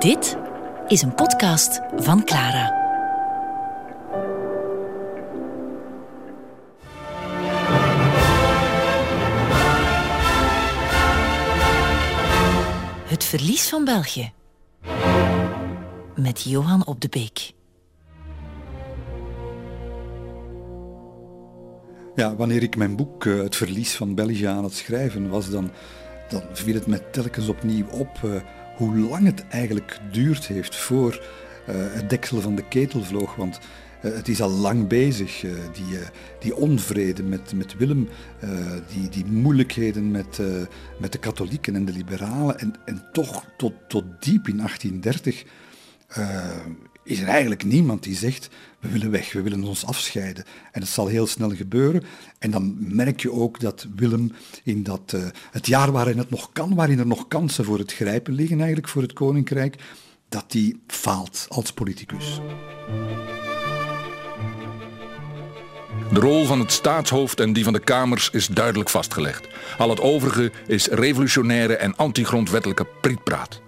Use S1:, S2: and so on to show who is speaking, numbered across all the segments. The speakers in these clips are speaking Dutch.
S1: Dit is een podcast van Clara. Het verlies van België. Met Johan op de Beek.
S2: Ja, wanneer ik mijn boek uh, Het verlies van België aan het schrijven was, dan, dan viel het me telkens opnieuw op uh, hoe lang het eigenlijk geduurd heeft voor uh, het deksel van de ketel vloog. Want het is al lang bezig, die, die onvrede met, met Willem, die, die moeilijkheden met, met de katholieken en de liberalen. En, en toch tot, tot diep in 1830 is er eigenlijk niemand die zegt, we willen weg, we willen ons afscheiden. En het zal heel snel gebeuren. En dan merk je ook dat Willem in dat, uh, het jaar waarin het nog kan, waarin er nog kansen voor het grijpen liggen eigenlijk voor het koninkrijk, dat die faalt als politicus.
S3: De rol van het staatshoofd en die van de kamers is duidelijk vastgelegd. Al het overige is revolutionaire en antigrondwettelijke prietpraat.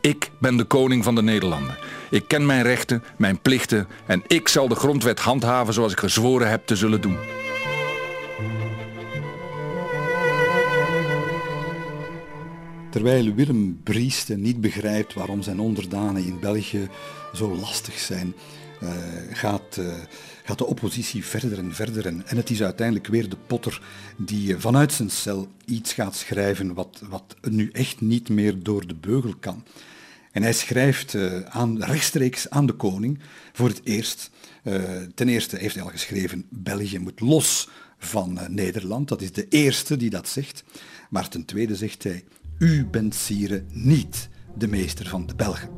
S3: Ik ben de koning van de Nederlanden. Ik ken mijn rechten, mijn plichten en ik zal de grondwet handhaven zoals ik gezworen heb te zullen doen.
S2: Terwijl Willem Brieste niet begrijpt waarom zijn onderdanen in België zo lastig zijn, uh, gaat, uh, gaat de oppositie verder en verder. En, het is uiteindelijk weer de potter die uh, vanuit zijn cel iets gaat schrijven wat, wat nu echt niet meer door de beugel kan. En hij schrijft uh, aan, rechtstreeks aan de koning voor het eerst. Uh, ten eerste heeft hij al geschreven, België moet los van uh, Nederland. Dat is de eerste die dat zegt. Maar ten tweede zegt hij, u bent sire niet de meester van de Belgen.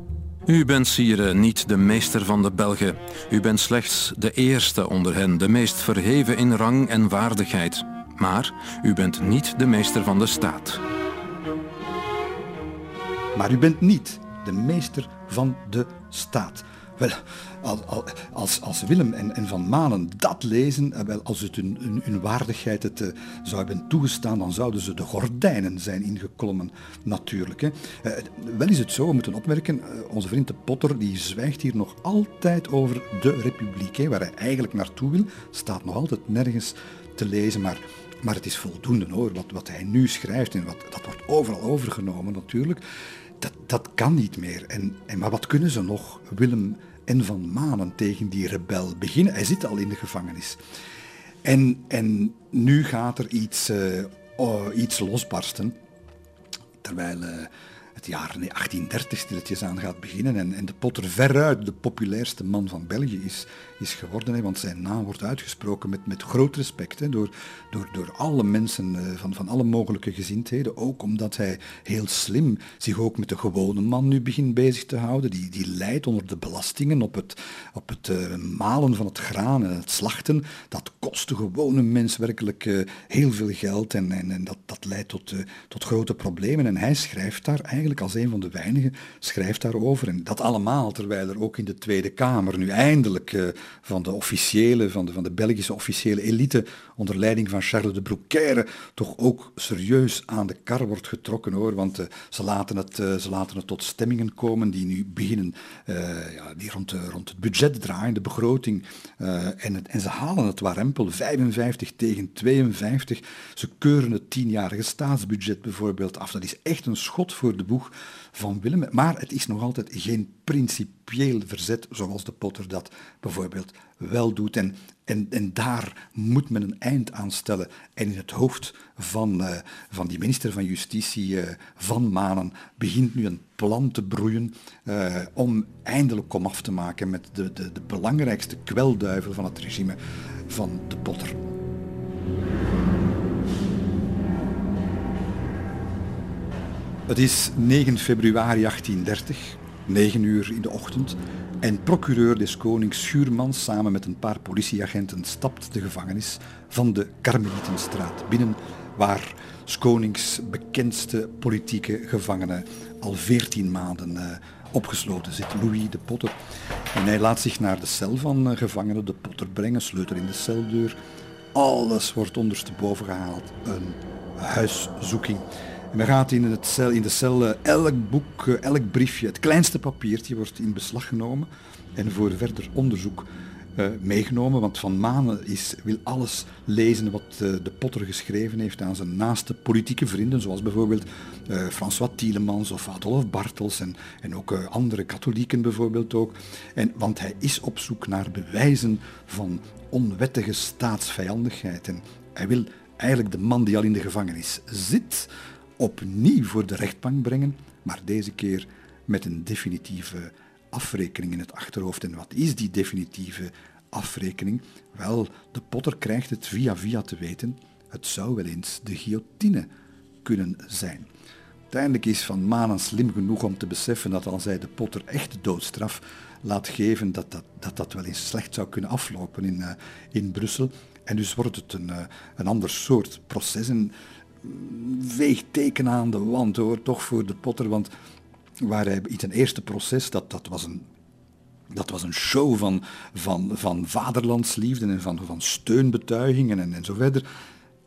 S4: U bent sire niet de meester van de Belgen. U bent slechts de eerste onder hen, de meest verheven in rang en waardigheid. Maar u bent niet de meester van de staat.
S2: Maar u bent niet de meester van de staat. Wel, als, als Willem en, en Van Manen dat lezen, eh, wel, als het hun, hun, waardigheid het uh, zou hebben toegestaan, dan zouden ze de gordijnen zijn ingeklommen, natuurlijk. Hè. Uh, wel is het zo, we moeten opmerken, onze vriend de Potter die zwijgt hier nog altijd over de republiek, hè, waar hij eigenlijk naartoe wil, staat nog altijd nergens te lezen, maar... Maar het is voldoende hoor, wat, wat hij nu schrijft en wat, dat wordt overal overgenomen natuurlijk dat, dat kan niet meer. En, en, maar wat kunnen ze nog, Willem en Van Manen, tegen die rebel beginnen? Hij zit al in de gevangenis. En, en nu gaat er iets, uh, oh, iets losbarsten. Terwijl uh, het jaar 1830 stilletjes aan gaat beginnen en, en de Potter veruit de populairste man van België is, is geworden. Hè, want zijn naam wordt uitgesproken met, met groot respect hè, door, door, door alle mensen uh, van, van alle mogelijke gezindheden. Ook omdat hij heel slim zich ook met de gewone man nu begint bezig te houden. Die, die leidt onder de belastingen op het, op het uh, malen van het graan en het slachten. Dat kost de gewone mens werkelijk uh, heel veel geld en, en, en dat, dat leidt tot, tot grote problemen. En hij schrijft daar eigenlijk als een van de weinigen, schrijft daarover. En dat allemaal terwijl er ook in de Tweede Kamer nu eindelijk van de officiële, van de, van de Belgische officiële elite onder leiding van Charles de Broekère toch ook serieus aan de kar wordt getrokken hoor, want uh, ze, laten het, uh, ze laten het tot stemmingen komen die nu beginnen, uh, ja, die rond, rond het budget draaien, de begroting, en, het, en ze halen het warempel, 55 tegen 52, ze keuren het tienjarige staatsbudget bijvoorbeeld af, dat is echt een schot voor de boeg van Willem. Maar het is nog altijd geen principieel verzet zoals de Potter dat bijvoorbeeld wel doet. En, en, en daar moet men een eind aan stellen. En in het hoofd van, uh, van die minister van Justitie, uh, Van Manen, begint nu een plan te broeien uh, om eindelijk komaf te maken met de, de, de belangrijkste kwelduivel van het regime van de Potter. Het is 9 februari 1830, 9 uur in de ochtend, en procureur des konings Schuurmans samen met een paar politieagenten stapt de gevangenis van de Karmelietenstraat binnen, waar konings bekendste politieke gevangene al 14 maanden uh, opgesloten zit, Louis de Potter. En hij laat zich naar de cel van uh, gevangenen de Potter brengen, sleutel in de celdeur. Alles wordt ondersteboven gehaald. Een huiszoeking. En dan gaat in, het cel, in de cel eh, elk boek, eh, elk briefje, het kleinste papiertje wordt in beslag genomen en voor verder onderzoek uh, meegenomen. Want Van Manen is, wil alles lezen wat de Potter geschreven heeft aan zijn naaste politieke vrienden, zoals bijvoorbeeld uh, François Tielemans of Adolf Bartels en, en ook andere katholieken bijvoorbeeld ook. En, want hij is op zoek naar bewijzen van onwettige staatsvijandigheid. En hij wil eigenlijk de man die al in de gevangenis zit, opnieuw voor de rechtbank brengen, maar deze keer met een definitieve afrekening in het achterhoofd. En wat is die definitieve afrekening? Wel, de potter krijgt het via via te weten. Het zou wel eens de guillotine kunnen zijn. Uiteindelijk is Van Manen slim genoeg om te beseffen dat als hij de potter echt de doodstraf laat geven, dat dat, dat, dat wel eens slecht zou kunnen aflopen in, uh, in Brussel. En dus wordt het een, uh, een ander soort proces. Een veegteken aan de wand hoor, toch voor de potter. Want waar hij in zijn eerste proces, dat, dat was een dat was een show van, van, van vaderlandsliefde en van, van steunbetuigingen en, en zo verder.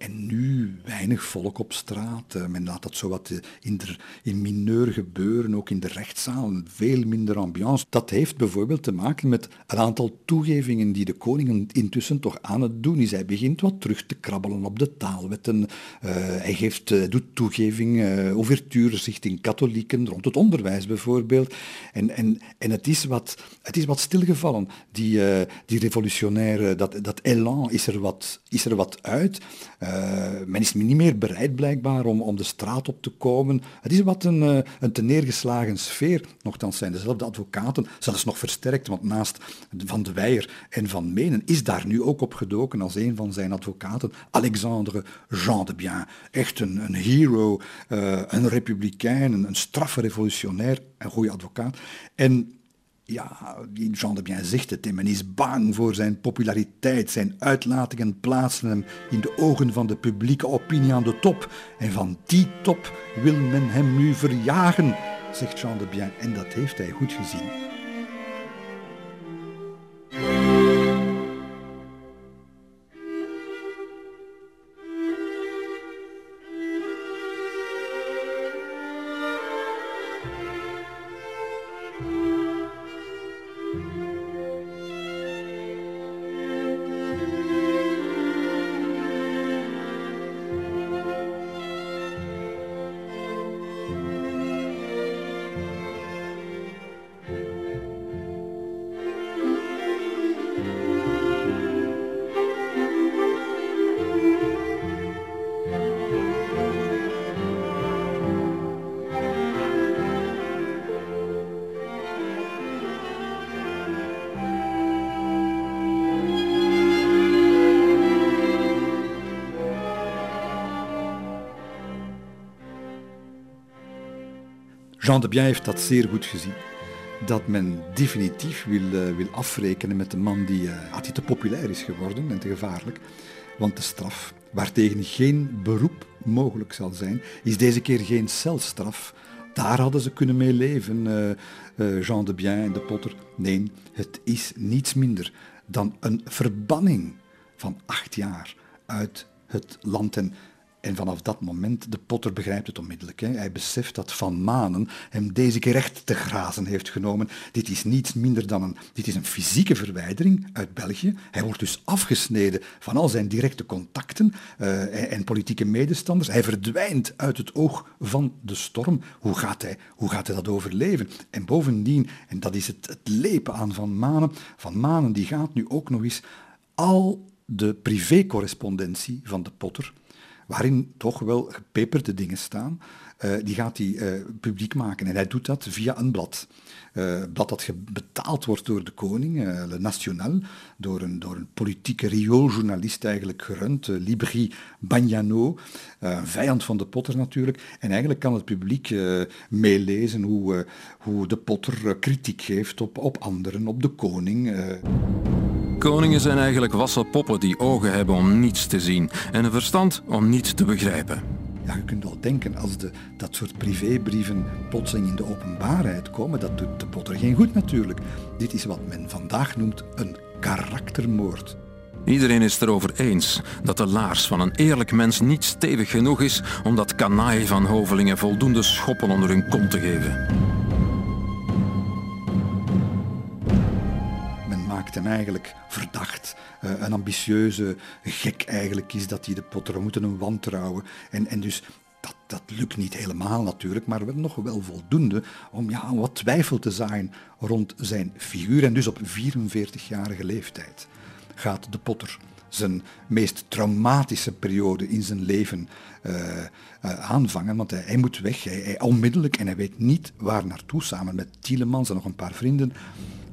S2: En nu weinig volk op straat. Eh, men laat dat zo wat eh, in, de, in mineur gebeuren, ook in de rechtszaal. Veel minder ambiance. Dat heeft bijvoorbeeld te maken met een aantal toegevingen die de koning intussen toch aan het doen is. Hij begint wat terug te krabbelen op de taalwetten. Uh, hij geeft, doet toegeving, uh, ouvertures richting katholieken, rond het onderwijs bijvoorbeeld. En, en, en het, is wat, het is wat stilgevallen. Die, die revolutionaire, dat, dat elan is er wat, is er wat uit. Men is niet meer bereid blijkbaar om, om de straat op te komen. Het is wat een, uh, een te neergeslagen sfeer. Nochtans zijn dezelfde advocaten, zelfs nog versterkt, want naast Van de Weijer en Van Menen is daar nu ook op gedoken als een van zijn advocaten, Alexandre Jean de Bien. Echt een, een hero, uh, een republikein, een, een straffe revolutionair, een goede advocaat. En ja, Jean de Bien zegt het, men is bang voor zijn populariteit. Zijn uitlatingen plaatsen hem in de ogen van de publieke opinie aan de top. En van die top wil men hem nu verjagen, zegt Jean de Bien. En dat heeft hij goed gezien. Jean de Bien heeft dat zeer goed gezien. Dat men definitief wil, uh, wil afrekenen met de man die uh, te populair is geworden en te gevaarlijk. Want de straf, waartegen geen beroep mogelijk zal zijn, is deze keer geen celstraf. Daar hadden ze kunnen mee leven, uh, Jean de Bien en de Potter. Nee, het is niets minder dan een verbanning van acht jaar uit het land. En en vanaf dat moment, de potter begrijpt het onmiddellijk. Hè. Hij beseft dat Van Manen hem deze keer echt te grazen heeft genomen. Dit is niets minder dan een, dit is een fysieke verwijdering uit België. Hij wordt dus afgesneden van al zijn directe contacten uh, en politieke medestanders. Hij verdwijnt uit het oog van de storm. Hoe gaat hij, hoe gaat hij dat overleven? En bovendien, en dat is het, het lepen aan Van Manen, Van Manen die gaat nu ook nog eens al de privécorrespondentie van de potter waarin toch wel gepeperde dingen staan, uh, die gaat hij uh, publiek maken. En hij doet dat via een blad. Uh, blad dat betaald wordt door de koning, Le National, door een, door een politieke riooljournalist eigenlijk gerund, Libri Bagnano, vijand van de Potter natuurlijk. En eigenlijk kan het publiek meelezen hoe, hoe de Potter kritiek geeft op, op anderen, op de koning.
S4: Koningen zijn eigenlijk wassen poppen die ogen hebben om niets te zien en een verstand om niets te begrijpen.
S2: Ja, je kunt wel denken, als de, dat soort privébrieven plotseling in de openbaarheid komen, dat doet de Potter geen goed natuurlijk. Dit is wat men vandaag noemt een karaktermoord.
S4: Iedereen is erover eens dat de laars van een eerlijk mens niet stevig genoeg is om dat kanaai van hovelingen voldoende schoppen onder hun kont te geven.
S2: Maakt hem eigenlijk verdacht. Uh, een ambitieuze gek eigenlijk is dat hij de Potter. Moeten hem wantrouwen. En, en dus dat, dat lukt niet helemaal natuurlijk, maar nog wel voldoende om ja, wat twijfel te zaaien rond zijn figuur. En dus op 44-jarige leeftijd gaat de Potter zijn meest traumatische periode in zijn leven uh, uh, aanvangen. Want hij, moet weg, hij, hij, onmiddellijk, en hij weet niet waar naartoe, samen met Tielemans en nog een paar vrienden.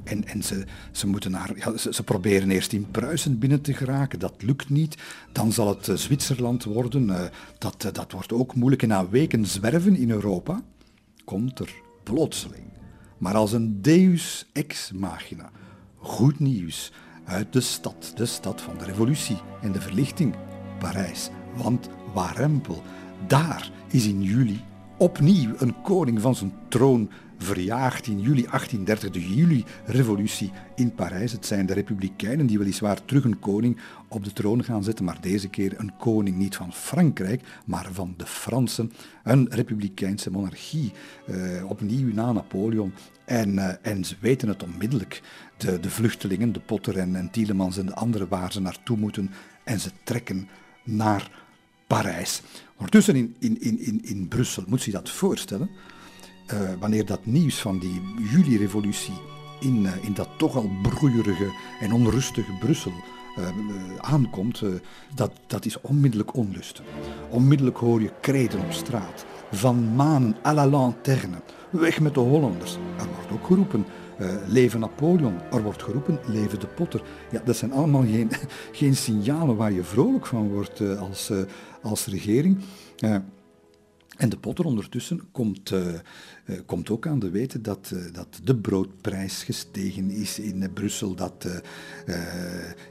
S2: En, en ze, ze, moeten naar, ze, proberen eerst in Pruisen binnen te geraken, dat lukt niet. Dan zal het uh, Zwitserland worden, dat, dat wordt ook moeilijk. En na weken zwerven in Europa komt er plotseling, maar als een deus ex machina, goed nieuws uit de stad, de stad van de revolutie en de verlichting, Parijs. Want Warempel, daar is in juli opnieuw een koning van zijn troon verjaagd in juli 1830, de juli-revolutie in Parijs. Het zijn de republikeinen die weliswaar terug een koning op de troon gaan zetten, maar deze keer een koning niet van Frankrijk, maar van de Fransen. Een republikeinse monarchie, eh, opnieuw na Napoleon. En, uh, en ze weten het onmiddellijk. De, de vluchtelingen, de Potter en, en Tielemans en de anderen waar ze naartoe moeten. En ze trekken naar Parijs. Ondertussen in, in, in, in Brussel, moet je dat voorstellen, uh, wanneer dat nieuws van die juli-revolutie in, uh, in dat toch al broeierige en onrustige Brussel aankomt, dat, dat is onmiddellijk onlust. Onmiddellijk hoor je kreten op straat. Van manen à la lanterne. Weg met de Hollanders. Er wordt ook geroepen. Uh, leven Napoleon. Er wordt geroepen, leven de Potter. Ja, dat zijn allemaal geen, geen signalen waar je vrolijk van wordt uh, als, uh, als regering. En de Potter ondertussen komt, uh, komt ook aan de weten dat, uh, dat de broodprijs gestegen is in Brussel, dat,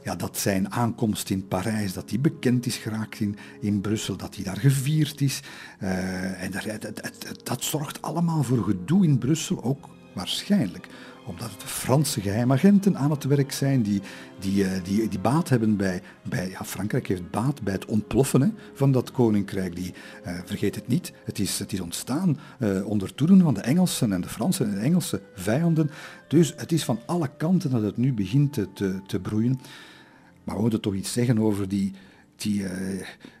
S2: ja, dat zijn aankomst in Parijs, dat die bekend is geraakt in, in Brussel, dat hij daar gevierd is. en dat, dat, dat zorgt allemaal voor gedoe in Brussel, ook waarschijnlijk omdat het Franse geheimagenten aan het werk zijn die, die, die, die baat hebben bij, bij ja, Frankrijk heeft baat bij het ontploffen van dat koninkrijk. Die, uh, vergeet het niet, het is, het is ontstaan uh, onder toeren van de Engelsen en de Fransen en de Engelse vijanden. Dus het is van alle kanten dat het nu begint te, te, te broeien. Maar we moeten toch iets zeggen over die, die, uh,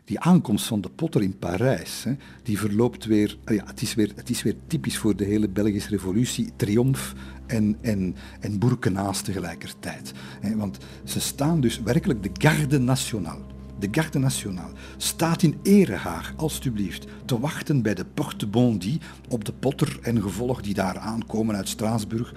S2: die aankomst van de Potter in Parijs, hè, die verloopt weer, uh, ja, het is weer, het is weer typisch voor de hele Belgische revolutie, triomf en, en, en boerkenaas tegelijkertijd. Hè, want ze staan dus werkelijk, de garde nationale, de garde nationale, staat in Erehaag, alstublieft, te wachten bij de Porte Bondy op de Potter en gevolg die daar aankomen uit Straatsburg.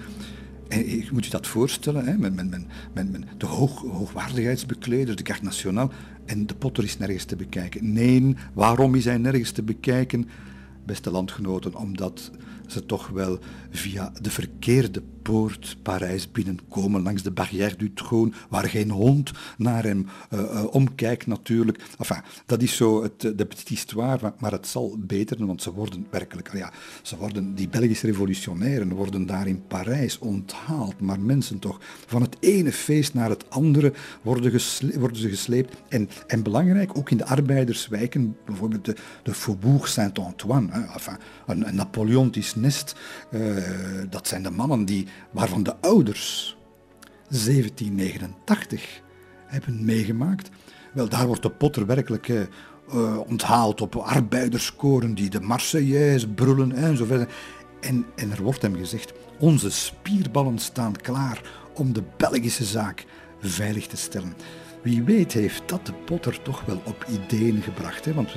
S2: En je moet je dat voorstellen, hè, met, met, met de hoog, hoogwaardigheidsbekleders, de Garde Nationale, en de Potter is nergens te bekijken. Nee, waarom is hij nergens te bekijken? Beste landgenoten, omdat ze toch wel via de verkeerde poort Parijs binnenkomen, langs de Barrière du Trône, waar geen hond naar hem uh, uh, omkijkt natuurlijk. Enfin, dat is zo het, de petite histoire, maar, het zal beter, want ze worden werkelijk, ja, ze worden, die Belgische revolutionairen worden daar in Parijs onthaald, maar mensen toch, van het ene feest naar het andere worden, worden ze gesleept. En, en belangrijk, ook in de arbeiderswijken, bijvoorbeeld de, de Faubourg Saint-Antoine, enfin, een, Napoleontisch nest, dat zijn de mannen die waarvan de ouders 1789 hebben meegemaakt. Wel, daar wordt de Potter werkelijk uh, onthaald op arbeiderskoren die de Marseillaise brullen en zo verder. En, en er wordt hem gezegd, onze spierballen staan klaar om de Belgische zaak veilig te stellen. Wie weet heeft dat de Potter toch wel op ideeën gebracht. Hè? Want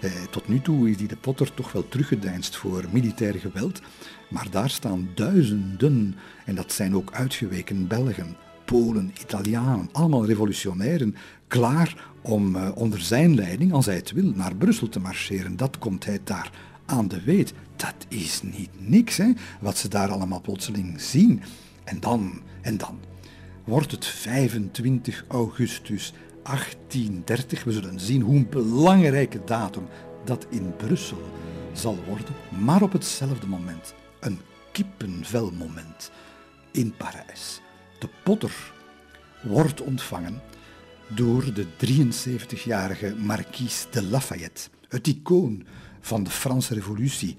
S2: eh, tot nu toe is die de Potter toch wel teruggedeinst voor militair geweld. Maar daar staan duizenden, en dat zijn ook uitgeweken Belgen, Polen, Italianen, allemaal revolutionairen, klaar om uh, onder zijn leiding, als hij het wil, naar Brussel te marcheren. Dat komt hij daar aan de weet. Dat is niet niks, hè, wat ze daar allemaal plotseling zien. En dan, en dan wordt het 25 augustus 1830. We zullen zien hoe een belangrijke datum dat in Brussel zal worden, maar op hetzelfde moment een kippenvelmoment in Parijs. De Potter wordt ontvangen door de 73-jarige Marquise de Lafayette, het icoon van de Franse Revolutie,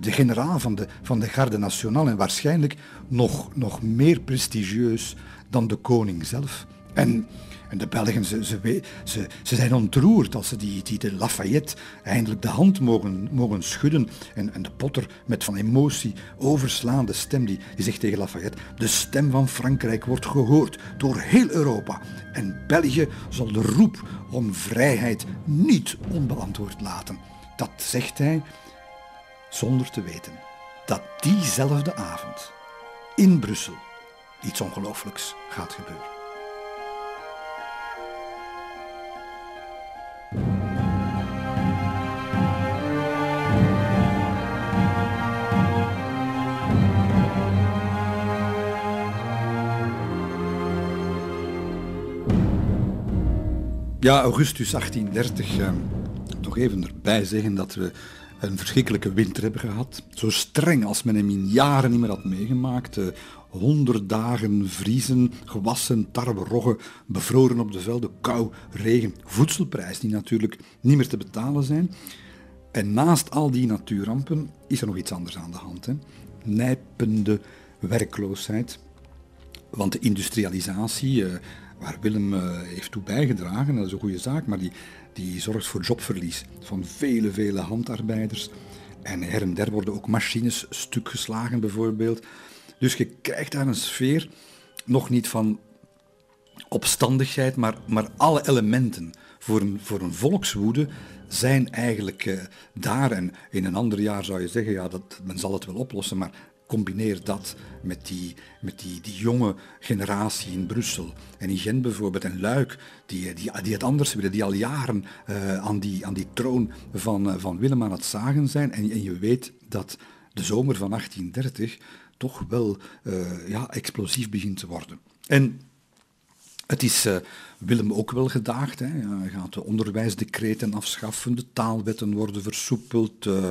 S2: de generaal van de, van de Garde Nationale en waarschijnlijk nog, nog meer prestigieus dan de koning zelf. En en de Belgen, ze, ze, ze, ze zijn ontroerd als ze die, die de Lafayette eindelijk de hand mogen, mogen schudden. En, en de potter met van emotie overslaande stem, die, die zegt tegen Lafayette, de stem van Frankrijk wordt gehoord door heel Europa. En België zal de roep om vrijheid niet onbeantwoord laten. Dat zegt hij zonder te weten dat diezelfde avond in Brussel iets ongelooflijks gaat gebeuren. Ja, augustus 1830. Eh, nog even erbij zeggen dat we een verschrikkelijke winter hebben gehad. Zo streng als men hem in jaren niet meer had meegemaakt. Eh, honderd dagen vriezen, gewassen, tarwe, roggen, bevroren op de velden, kou, regen, voedselprijs die natuurlijk niet meer te betalen zijn. En naast al die natuurrampen is er nog iets anders aan de hand. Hè? Nijpende werkloosheid. Want de industrialisatie, eh, waar Willem uh, heeft toe bijgedragen, dat is een goede zaak, maar die, die zorgt voor jobverlies van vele, vele handarbeiders. En her en der worden ook machines stuk geslagen bijvoorbeeld. Dus je krijgt daar een sfeer, nog niet van opstandigheid, maar, maar alle elementen voor een, voor een volkswoede zijn eigenlijk uh, daar. En in een ander jaar zou je zeggen, ja, dat, men zal het wel oplossen, maar combineer dat met die, met die, die jonge generatie in Brussel en in Gent bijvoorbeeld en Luik, die, die, die het anders willen, die al jaren uh, aan, die, aan die troon van, uh, van Willem aan het zagen zijn. En, en je weet dat de zomer van 1830 toch wel uh, ja, explosief begint te worden. En het is Willem ook wel gedaagd. Hij gaat de onderwijsdecreten afschaffen, de taalwetten worden versoepeld. Uh,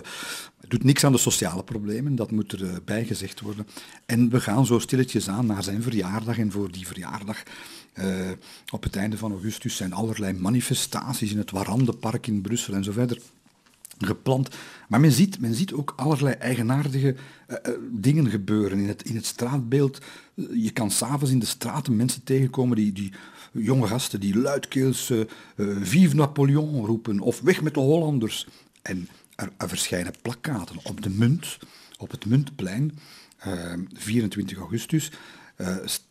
S2: doet niks aan de sociale problemen, dat moet er bijgezegd worden. En we gaan zo stilletjes aan naar zijn verjaardag. En voor die verjaardag, uh, op het einde van augustus, zijn allerlei manifestaties in het Warandenpark in Brussel en zo verder gepland. Maar men ziet, men ziet ook allerlei eigenaardige dingen gebeuren in het, in het straatbeeld. je kan s'avonds in de straten mensen tegenkomen die, die jonge gasten die luidkeels uh, Vive Napoleon roepen of weg met de Hollanders. En er, er verschijnen plakkaten op de munt, op het muntplein, 24 augustus.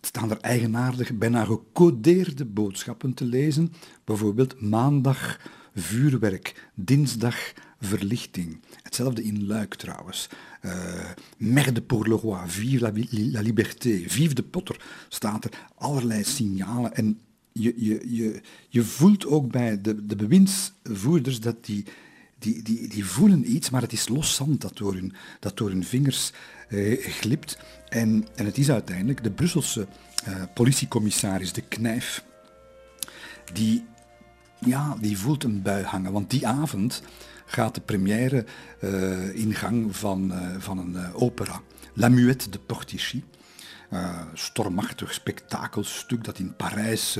S2: staan er eigenaardig, bijna gecodeerde boodschappen te lezen. Bijvoorbeeld maandag vuurwerk, dinsdag verlichting. Hetzelfde in Luik trouwens. Uh, Merde pour le roi, vive la, la, liberté, vive de potter, staat er allerlei signalen. En je, je, je, je voelt ook bij de, de bewindsvoerders dat die, die, die, die voelen iets, maar het is los zand dat door hun, dat door hun vingers uh, glipt. En, het is uiteindelijk de Brusselse uh, politiecommissaris, de Knijf, die, ja, die voelt een bui hangen. Want die avond gaat de première uh, in gang van, uh, van een uh, opera. La Muette de Portichy. Stormachtig spektakelstuk dat in Parijs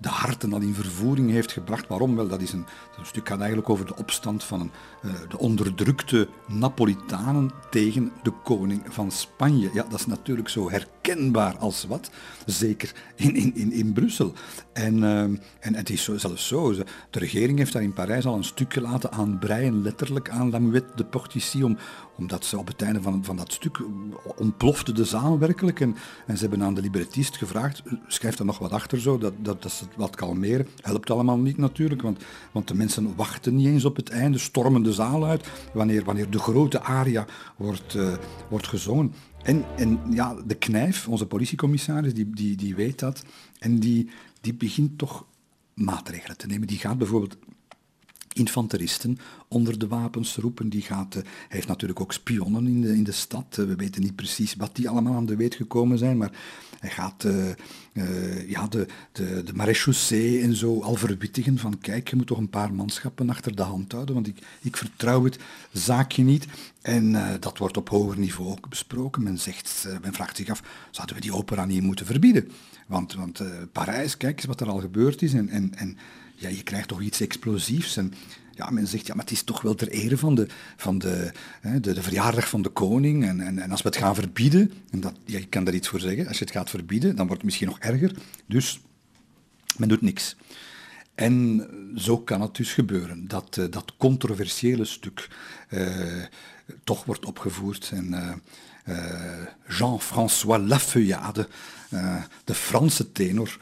S2: de harten al in vervoering heeft gebracht. Waarom? Wel, dat is een, stuk gaat eigenlijk over de opstand van een, de onderdrukte Napolitanen tegen de koning van Spanje. Ja, dat is natuurlijk zo herkenbaar als wat, zeker in, in, in, in Brussel. En, en het is zo, zelfs zo, de regering heeft daar in Parijs al een stuk gelaten aan breien, letterlijk aan La Muette de Portici, om, omdat ze op het einde van, van dat stuk ontplofte de zaal werkelijk. En, en ze hebben aan de librettist gevraagd, schrijf er nog wat achter zo, dat, dat, dat wat kalmeren. Helpt allemaal niet natuurlijk, want, want de mensen wachten niet eens op het einde, stormen de zaal uit wanneer, wanneer de grote aria wordt, uh, wordt gezongen. En, en ja, de Knijf, onze politiecommissaris, die, die, die weet dat. En die, die begint toch maatregelen te nemen. Die gaat bijvoorbeeld infanteristen onder de wapens roepen. Die gaat, uh, hij heeft natuurlijk ook spionnen in de, in de stad. we weten niet precies wat die allemaal aan de weet gekomen zijn, maar hij gaat uh, ja, de, de, de en zo al verwittigen van kijk, je moet toch een paar manschappen achter de hand houden, want ik, ik vertrouw het zaakje niet. En dat wordt op hoger niveau ook besproken. Men, zegt, men vraagt zich af, zouden we die opera niet moeten verbieden? Want, want Parijs, kijk eens wat er al gebeurd is en, en, en ja, je krijgt toch iets explosiefs. En ja, men zegt, ja, maar het is toch wel ter ere van de, van de, hè, de, verjaardag van de koning. En, en, en als we het gaan verbieden, en dat, ja, je kan daar iets voor zeggen, als je het gaat verbieden, dan wordt het misschien nog erger. Dus men doet niks. En zo kan het dus gebeuren, dat uh, dat controversiële stuk uh, toch wordt opgevoerd. En uh, Jean-François Lafeuillade, de Franse tenor,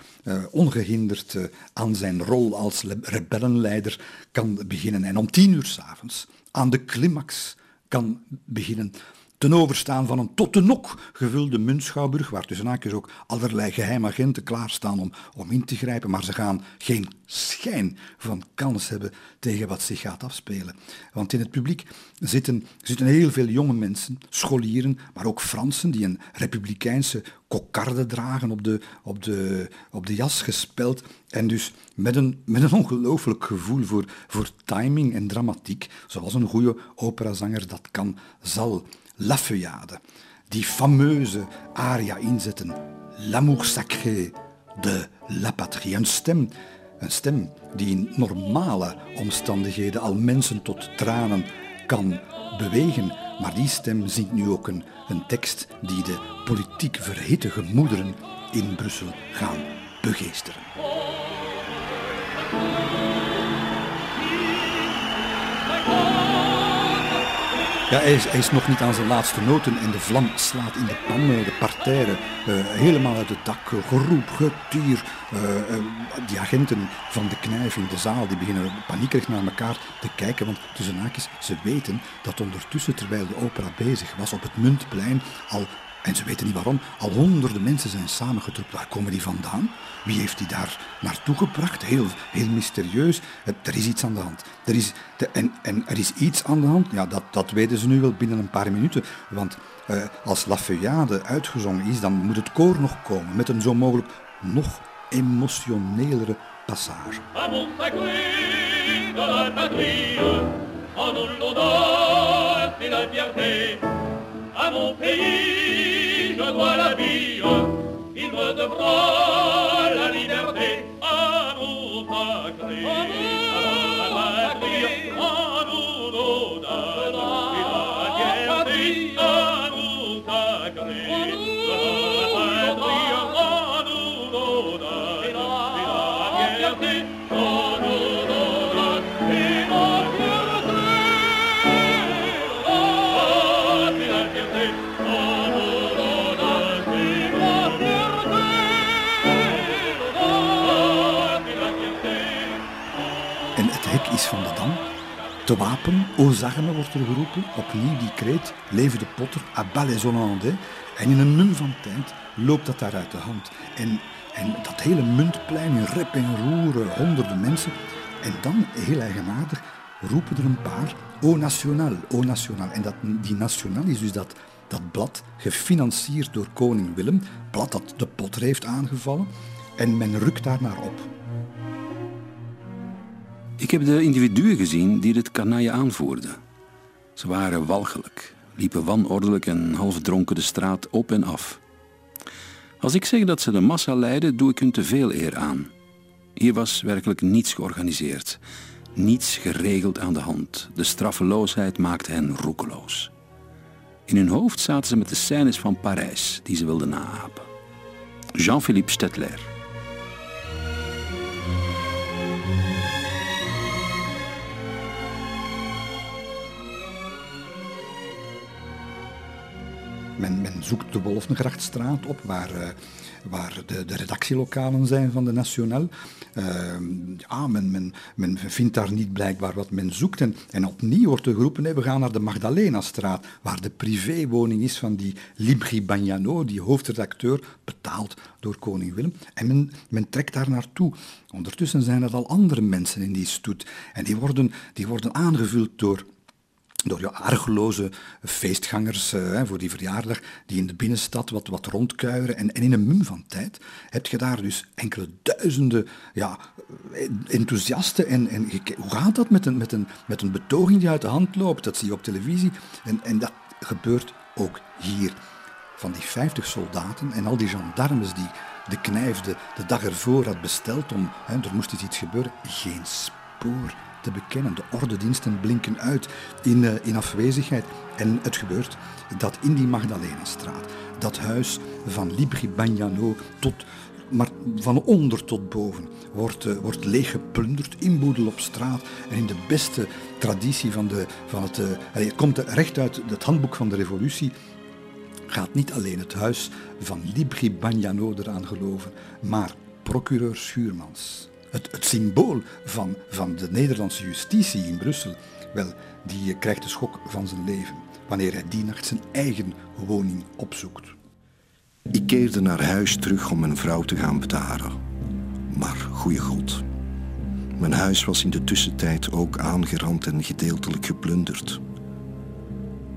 S2: ongehinderd aan zijn rol als rebellenleider kan beginnen. En om tien uur s'avonds aan de climax kan beginnen ten overstaan van een tot de nok gevulde muntschouwburg, waar tussen haakjes ook allerlei geheimagenten klaarstaan om, om in te grijpen, maar ze gaan geen schijn van kans hebben tegen wat zich gaat afspelen. Want in het publiek zitten, zitten heel veel jonge mensen, scholieren, maar ook Fransen die een republikeinse kokarde dragen op de, op de, op de jas gespeld en dus met een, met een ongelooflijk gevoel voor, voor timing en dramatiek, zoals een goede operazanger dat kan, zal La Feuillade, die fameuze aria inzetten, L'amour sacré de la patrie. Een stem, een stem die in normale omstandigheden al mensen tot tranen kan bewegen. Maar die stem zingt nu ook een, een tekst die de politiek verhitte gemoederen in Brussel gaan begeesteren. Ja, hij is, is, nog niet aan zijn laatste noten en de vlam slaat in de pan, eh, de parterre, uh, helemaal uit het dak, geroep, getier. Die agenten van de knijf in de zaal die beginnen paniekerig naar elkaar te kijken, want tussen haakjes, ze weten dat ondertussen, terwijl de opera bezig was op het Muntplein, al en ze weten niet waarom. Al honderden mensen zijn samengetrokken. Waar komen die vandaan? Wie heeft die daar naartoe gebracht? Heel, heel mysterieus. Er is iets aan de hand. Er is, en, en er is iets aan de hand. Ja, dat, dat weten ze nu wel binnen een paar minuten. Want uh, als La Feuillade uitgezongen is, dan moet het koor nog komen. Met een zo mogelijk nog emotionelere passage. À mon pays, je dois vie, il me devra Te wapen, armes wordt er geroepen. Opnieuw die kreet, leven de potter, bas les Hollandais. En in een mum van tijd loopt dat daar uit de hand. En, en dat hele muntplein in rep en roer, honderden mensen. En dan, heel eigenaardig, roepen er een paar, Au National, Au National. En dat, die National is dus dat, dat blad, gefinancierd door koning Willem. Blad dat de potter heeft aangevallen. En men rukt daar naar op.
S5: Ik heb de individuen gezien die dit kanaille aanvoerden. Ze waren walgelijk, liepen wanordelijk en half dronken de straat op en af. Als ik zeg dat ze de massa leiden, doe ik hun te veel eer aan. Hier was werkelijk niets georganiseerd, niets geregeld aan de hand. De straffeloosheid maakte hen roekeloos. In hun hoofd zaten ze met de scènes van Parijs die ze wilden naapen. Jean-Philippe Stettler.
S2: Men, men zoekt de Wolfengrachtstraat op, waar, uh, waar de, de, redactielokalen zijn van de Nationaal. Uh, ja, men, men, men, vindt daar niet blijkbaar wat men zoekt. En, opnieuw wordt er geroepen, we gaan naar de Magdalena-straat, waar de privéwoning is van die Libri Bagnano, die hoofdredacteur, betaald door koning Willem. En men, men trekt daar naartoe. Ondertussen zijn er al andere mensen in die stoet. En die worden, die worden aangevuld door door ja, argeloze feestgangers uh, voor die verjaardag, die in de binnenstad wat, wat rondkuieren. En, en in een mum van tijd heb je daar dus enkele duizenden ja, enthousiasten. En, en hoe gaat dat met een, met, een, met een betoging die uit de hand loopt? Dat zie je op televisie. En, en dat gebeurt ook hier. Van die 50 soldaten en al die gendarmes die de knijfde de dag ervoor had besteld om, hè, er moest iets gebeuren, geen spoor te bekennen. De ordediensten blinken uit in, uh, in afwezigheid. En het gebeurt dat in die Magdalenastraat, dat huis van Libri Bagnano tot maar van onder tot boven wordt, uh, wordt leeggeplunderd, inboedel op straat. En in de beste traditie van, de, van het... Uh, het komt recht uit het handboek van de revolutie gaat niet alleen het huis van Libri Bagnano eraan geloven, maar procureur Schuurmans, het, symbool van, van de Nederlandse justitie in Brussel, wel, die krijgt de schok van zijn leven wanneer hij die nacht zijn eigen woning opzoekt.
S6: Ik keerde naar huis terug om mijn vrouw te gaan betalen. Maar goeie god. Mijn huis was in de tussentijd ook aangerand en gedeeltelijk geplunderd.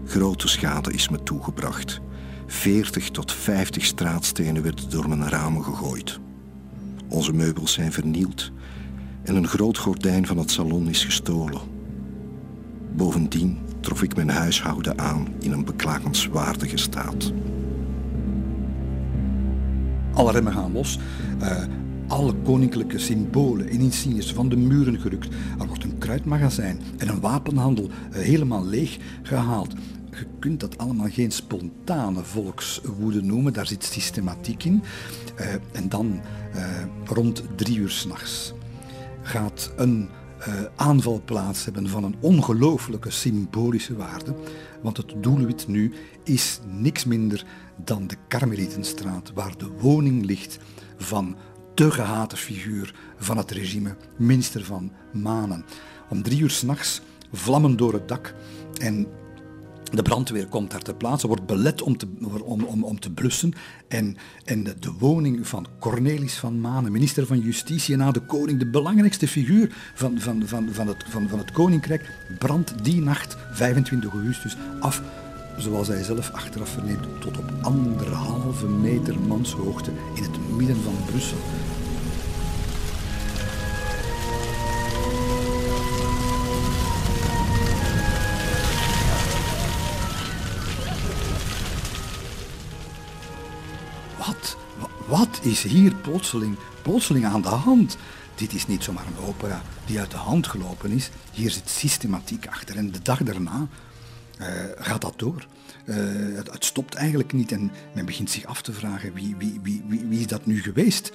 S6: Grote schade is me toegebracht. 40 tot 50 straatstenen werden door mijn ramen gegooid. Onze meubels zijn vernield en een groot gordijn van het salon is gestolen. Bovendien trof ik mijn huishouden aan in een beklagenswaardige staat.
S2: Alle remmen gaan los. Uh, alle koninklijke symbolen en insignes van de muren gerukt. Er wordt een kruidmagazijn en een wapenhandel uh, helemaal leeg gehaald. Je kunt dat allemaal geen spontane volkswoede noemen, daar zit systematiek in. Uh, en dan uh, rond drie uur s'nachts gaat een uh, aanval plaats hebben van een ongelooflijke symbolische waarde. Want het doelwit nu is niks minder dan de Karmelietenstraat, waar de woning ligt van de gehate figuur van het regime, minister van Manen. Om drie uur s'nachts, vlammen door het dak en de brandweer komt daar ter plaatse, wordt belet om te, om, om, om te blussen. En, en de, de, woning van Cornelis van Manen, minister van Justitie en na de koning, de belangrijkste figuur van, van, van, van, het, van, van het koninkrijk, brandt die nacht, 25 augustus, af. Zoals hij zelf achteraf verneemt, tot op anderhalve meter manshoogte in het midden van Brussel. Wat is hier plotseling, plotseling aan de hand? Dit is niet zomaar een opera die uit de hand gelopen is. Hier zit systematiek achter. En de dag daarna uh, gaat dat door. Uh, het, stopt eigenlijk niet en men begint zich af te vragen wie, wie, wie, wie is dat nu geweest?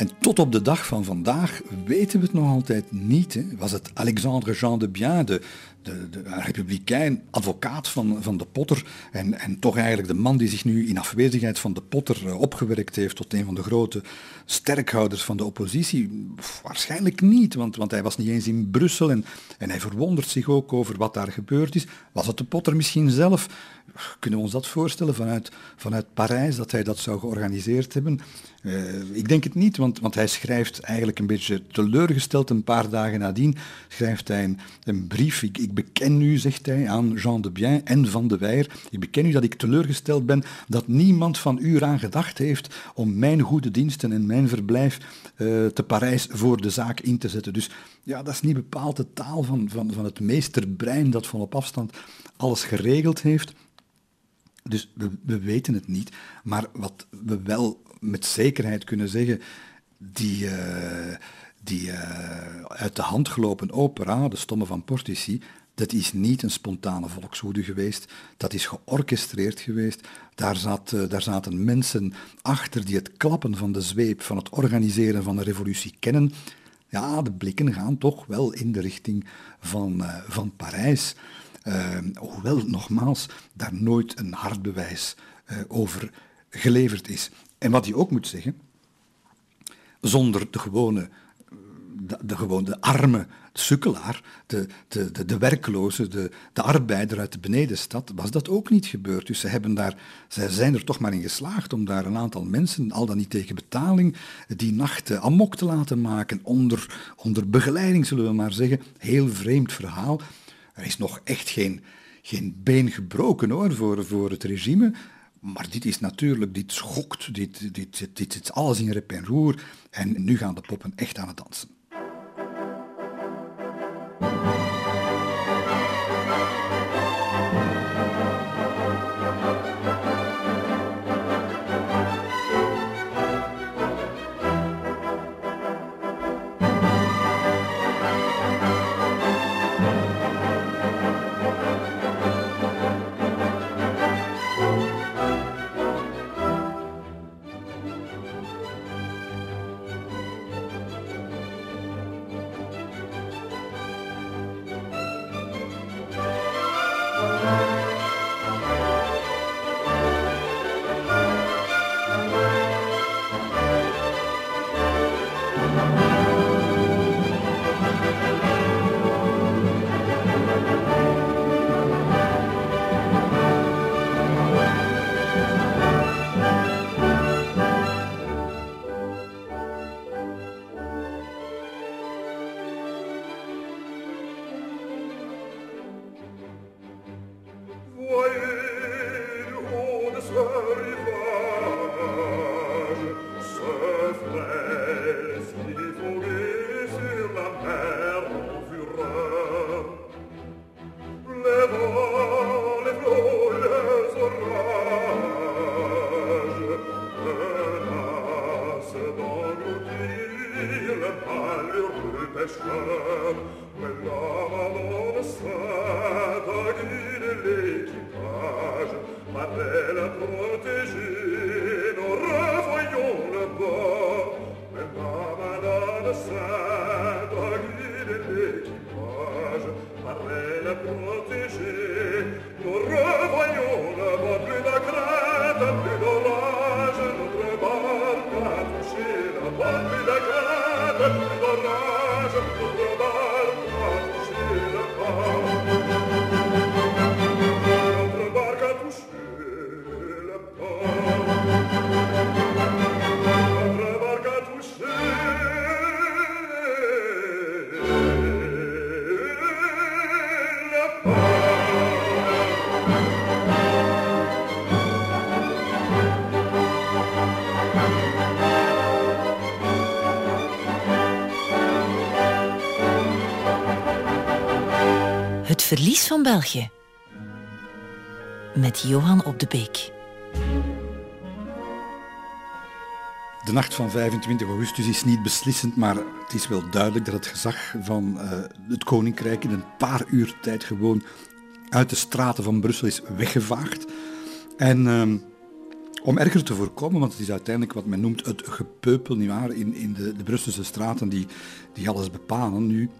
S2: En tot op de dag van vandaag weten we het nog altijd niet. Hè. Was het Alexandre Jean de Bien, de, de, de republikein, advocaat van, van de Potter, en, en toch eigenlijk de man die zich nu in afwezigheid van de Potter eh, opgewerkt heeft tot een van de grote sterkhouders van de oppositie? Waarschijnlijk niet, want, want hij was niet eens in Brussel en, en hij verwondert zich ook over wat daar gebeurd is. Was het de Potter misschien zelf? Kunnen we ons dat voorstellen vanuit, vanuit Parijs, dat hij dat zou georganiseerd hebben? Uh, ik denk het niet, want, want hij schrijft eigenlijk een beetje teleurgesteld een paar dagen nadien, schrijft hij een, brief. Ik, ik, beken u, zegt hij, aan Jean de Bien en Van de Weijer, ik beken u dat ik teleurgesteld ben dat niemand van u eraan gedacht heeft om mijn goede diensten en mijn verblijf uh, te Parijs voor de zaak in te zetten. Dus ja, dat is niet bepaald de taal van, van, van het meesterbrein dat van op afstand alles geregeld heeft. Dus we, we, weten het niet. Maar wat we wel met zekerheid kunnen zeggen, die, uh, die uh, uit de hand gelopen opera, De Stomme van Portici, dat is niet een spontane volkswoede geweest. Dat is georchestreerd geweest. Daar, zat, uh, daar zaten mensen achter die het klappen van de zweep, van het organiseren van de revolutie kennen. Ja, de blikken gaan toch wel in de richting van, van Parijs. Uh, hoewel, nogmaals, daar nooit een hard bewijs uh, over geleverd is. En wat je ook moet zeggen, zonder de gewone, de, de de arme sukkelaar, de, de, de, de werkloze, de, de arbeider uit de benedenstad, was dat ook niet gebeurd. Dus ze, hebben daar, zij zijn er toch maar in geslaagd om daar een aantal mensen, al dan niet tegen betaling, die nacht amok te laten maken, onder, onder begeleiding, zullen we maar zeggen. Heel vreemd verhaal. Er is nog echt geen, geen been gebroken hoor, voor, voor het regime. Maar dit is natuurlijk, dit schokt, dit, dit, dit, dit alles in rep en roer. En nu gaan de poppen echt aan het dansen.
S1: Van België. Met Johan op de Beek.
S2: De nacht van 25 augustus is niet beslissend, maar het is wel duidelijk dat het gezag van uh, het koninkrijk in een paar uur tijd gewoon uit de straten van Brussel is weggevaagd. En uh, om erger te voorkomen, want het is uiteindelijk wat men noemt het gepeupel, nietwaar, in, in de, de Brusselse straten die, die alles bepalen nu,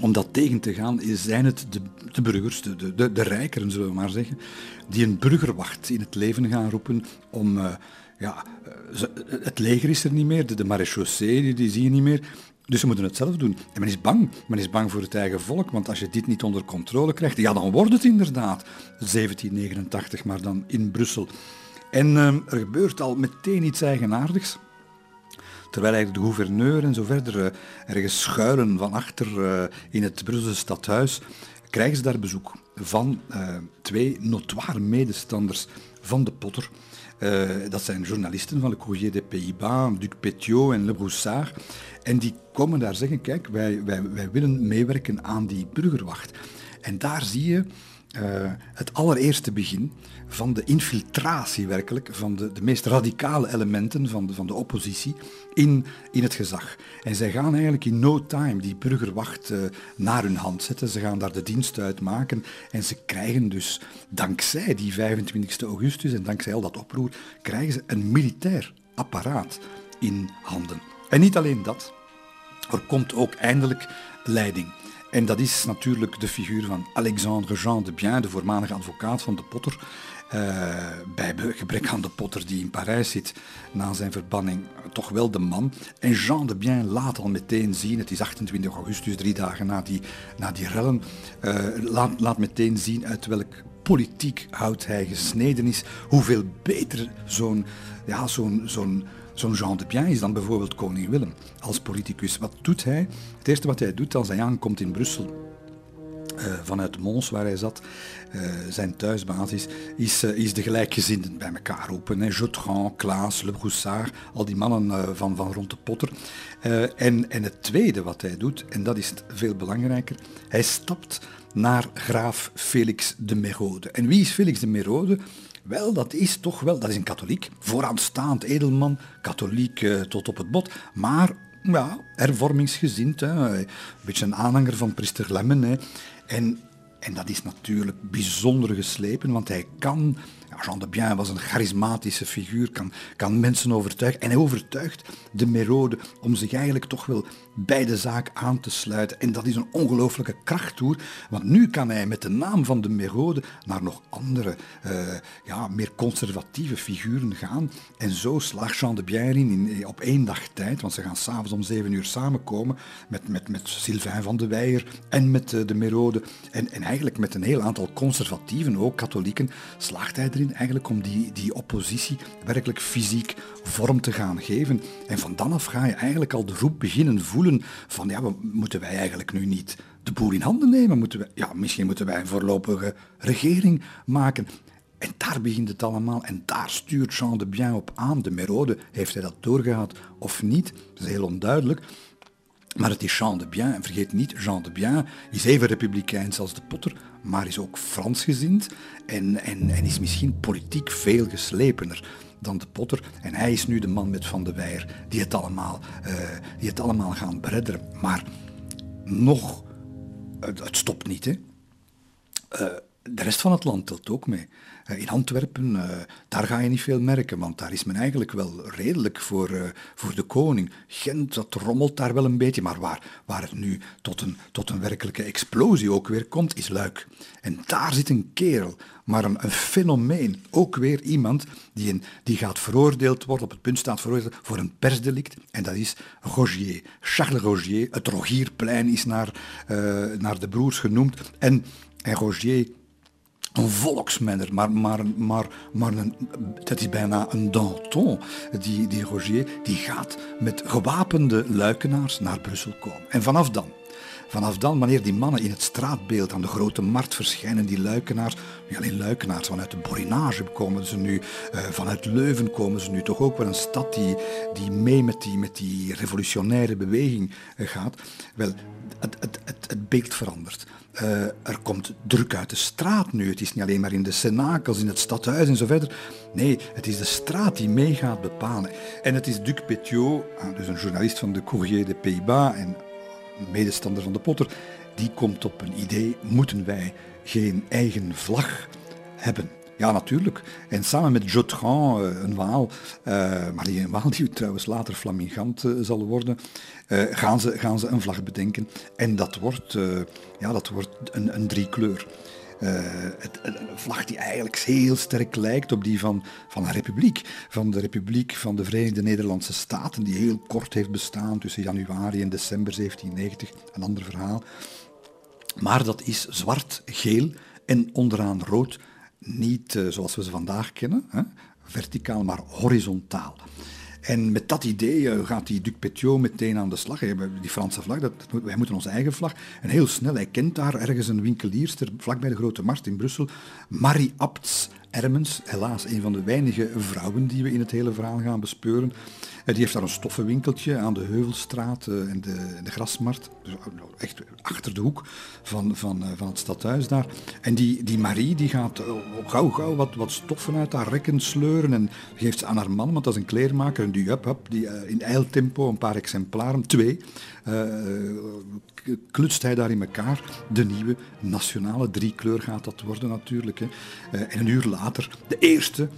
S2: om dat tegen te gaan, zijn het de, de burgers, de, de, de rijkeren zullen we maar zeggen, die een burgerwacht in het leven gaan roepen om... Uh, ja, eh, het leger is er niet meer, de, de die, die zie je niet meer. Dus ze moeten het zelf doen. En men is bang. Men is bang voor het eigen volk, want als je dit niet onder controle krijgt, ja, dan wordt het inderdaad 1789, maar dan in Brussel. En uh, er gebeurt al meteen iets eigenaardigs. Terwijl eigenlijk de gouverneur en zo verder uh, ergens schuilen van achter uh, in het Brusselse stadhuis, krijgen ze daar bezoek van uh, twee notoire medestanders van de Potter. dat zijn journalisten van Le Courrier des Pays-Bas, Duc Petiot en Le Broussard. En die komen daar zeggen, kijk, wij, wij, wij willen meewerken aan die burgerwacht. En daar zie je het allereerste begin van de infiltratie werkelijk van de, de meest radicale elementen van van de oppositie in, in het gezag. En zij gaan eigenlijk in no time die burgerwacht uh, naar hun hand zetten. Ze gaan daar de dienst uit maken en ze krijgen dus dankzij die 25 augustus en dankzij al dat oproer, krijgen ze een militair apparaat in handen. En niet alleen dat, er komt ook eindelijk leiding. En dat is natuurlijk de figuur van Alexandre Jean de Bien, de voormalige advocaat van de Potter. Uh, bij gebrek aan de Potter die in Parijs zit na zijn verbanning, toch wel de man. En Jean de Bien laat al meteen zien, het is 28 augustus, drie dagen na die, na die rellen, uh, laat, laat meteen zien uit welk politiek hout hij gesneden is, hoeveel beter zo'n ja, zo'n zo'n zo'n Jean de Bien is dan bijvoorbeeld koning Willem als politicus. Wat doet hij? Het eerste wat hij doet als hij aankomt in Brussel, uh, vanuit Mons, waar hij zat, uh, zijn thuisbasis, is, uh, is de gelijkgezinden bij elkaar roepen. Hè. Jotran, Klaas, Le Broussard, al die mannen van, van rond de Potter. en, en het tweede wat hij doet, en dat is veel belangrijker, hij stapt naar graaf Felix de Merode. En wie is Felix de Merode? Wel, dat is toch wel, dat is een katholiek, vooraanstaand edelman, katholiek eh, tot op het bot, maar ja, hervormingsgezind, hè. een beetje een aanhanger van priester Lemmen. Hè. En, en dat is natuurlijk bijzonder geslepen, want hij kan Jean de Bien was een charismatische figuur, kan, kan mensen overtuigen. En hij overtuigt de Merode om zich eigenlijk toch wel bij de zaak aan te sluiten. En dat is een ongelooflijke krachttoer, want nu kan hij met de naam van de Merode naar nog andere, uh, ja, meer conservatieve figuren gaan. En zo slaagt Jean de Bien in, op één dag tijd, want ze gaan s'avonds om zeven uur samenkomen met, met, met Sylvain van de Weijer en met uh, de Merode. En, en eigenlijk met een heel aantal conservatieven, ook katholieken, slaagt hij erin eigenlijk om die, die oppositie werkelijk fysiek vorm te gaan geven. En van dan af ga je eigenlijk al de roep beginnen voelen van ja, moeten wij eigenlijk nu niet de boer in handen nemen? Moeten wij, ja, misschien moeten wij een voorlopige regering maken. En daar begint het allemaal en daar stuurt Jean de Bien op aan. De Merode, heeft hij dat doorgehad of niet? Dat is heel onduidelijk. Maar het is Jean de Bien, en vergeet niet, Jean de Bien is even republikeins als de Potter, maar is ook Fransgezind en, en, en is misschien politiek veel geslepener dan de Potter. En hij is nu de man met Van de Weijer die het allemaal, uh, die het allemaal gaan beredderen. Maar nog, het, stopt niet. Hè. Uh, de rest van het land telt ook mee. Eh, in Antwerpen, daar ga je niet veel merken, want daar is men eigenlijk wel redelijk voor, voor de koning. Gent, dat rommelt daar wel een beetje, maar waar, waar het nu tot een, tot een werkelijke explosie ook weer komt, is Luik. En daar zit een kerel, maar een, een fenomeen. Ook weer iemand die, een, die gaat veroordeeld worden, op het punt staat veroordeeld voor een persdelict, en dat is Rogier. Charles Rogier, het Rogierplein is naar, naar de broers genoemd. En, Rogier een volksmenner, maar, maar, maar, maar dat is bijna een Danton. Die, die Rogier die gaat met gewapende luikenaars naar Brussel komen. En vanaf dan, vanaf dan, wanneer die mannen in het straatbeeld aan de grote markt verschijnen, die luikenaars, niet alleen luikenaars, vanuit de Borinage komen ze nu, uh, vanuit Leuven komen ze nu, toch ook wel een stad die, die mee met die, met die revolutionaire beweging uh, gaat. Wel, het, het, het, het beeld verandert. Uh, er komt druk uit de straat nu. Het is niet alleen maar in de cenakels, in het stadhuis en zo verder. Nee, het is de straat die mee gaat bepalen. En het is Duc Petiot, ah, dus een journalist van de Courrier de Pays-Bas en medestander van de Potter, die komt op een idee, moeten wij geen eigen vlag hebben? Ja, natuurlijk. En samen met Jotran, eh, een Waal, uh, maar die een Waal die trouwens later flamingant uh, zal worden, gaan, ze, gaan ze een vlag bedenken. En dat wordt, ja, dat wordt een, een driekleur. Het, een vlag die eigenlijk heel sterk lijkt op die van, van een republiek. Van de Republiek van de Verenigde Nederlandse Staten, die heel kort heeft bestaan tussen januari en december 1790. Een ander verhaal. Maar dat is zwart, geel en onderaan rood niet uh, zoals we ze vandaag kennen, hè, verticaal, maar horizontaal. En met dat idee uh, gaat die Duc Petiot meteen aan de slag. Die Franse vlag, wij moeten onze eigen vlag. En heel snel, hij kent daar ergens een winkelierster, vlak bij de Grote Markt in Brussel, Marie Abts Ermens, helaas een van de weinige vrouwen die we in het hele verhaal gaan bespeuren. Die heeft daar een stoffenwinkeltje aan de Heuvelstraat en eh, de, de Grasmarkt. Dus oh, nou, echt achter de hoek van, van, eh, van het stadhuis daar. En die, die Marie die gaat uh, gauw gauw wat, wat stoffen uit haar rekken sleuren en geeft ze aan haar man, want dat is een kleermaker. En die, up, up, die in eiltempo een paar exemplaren, twee, klutst hij daar in elkaar. De nieuwe nationale driekleur gaat dat worden natuurlijk. Hè. en een uur later de eerste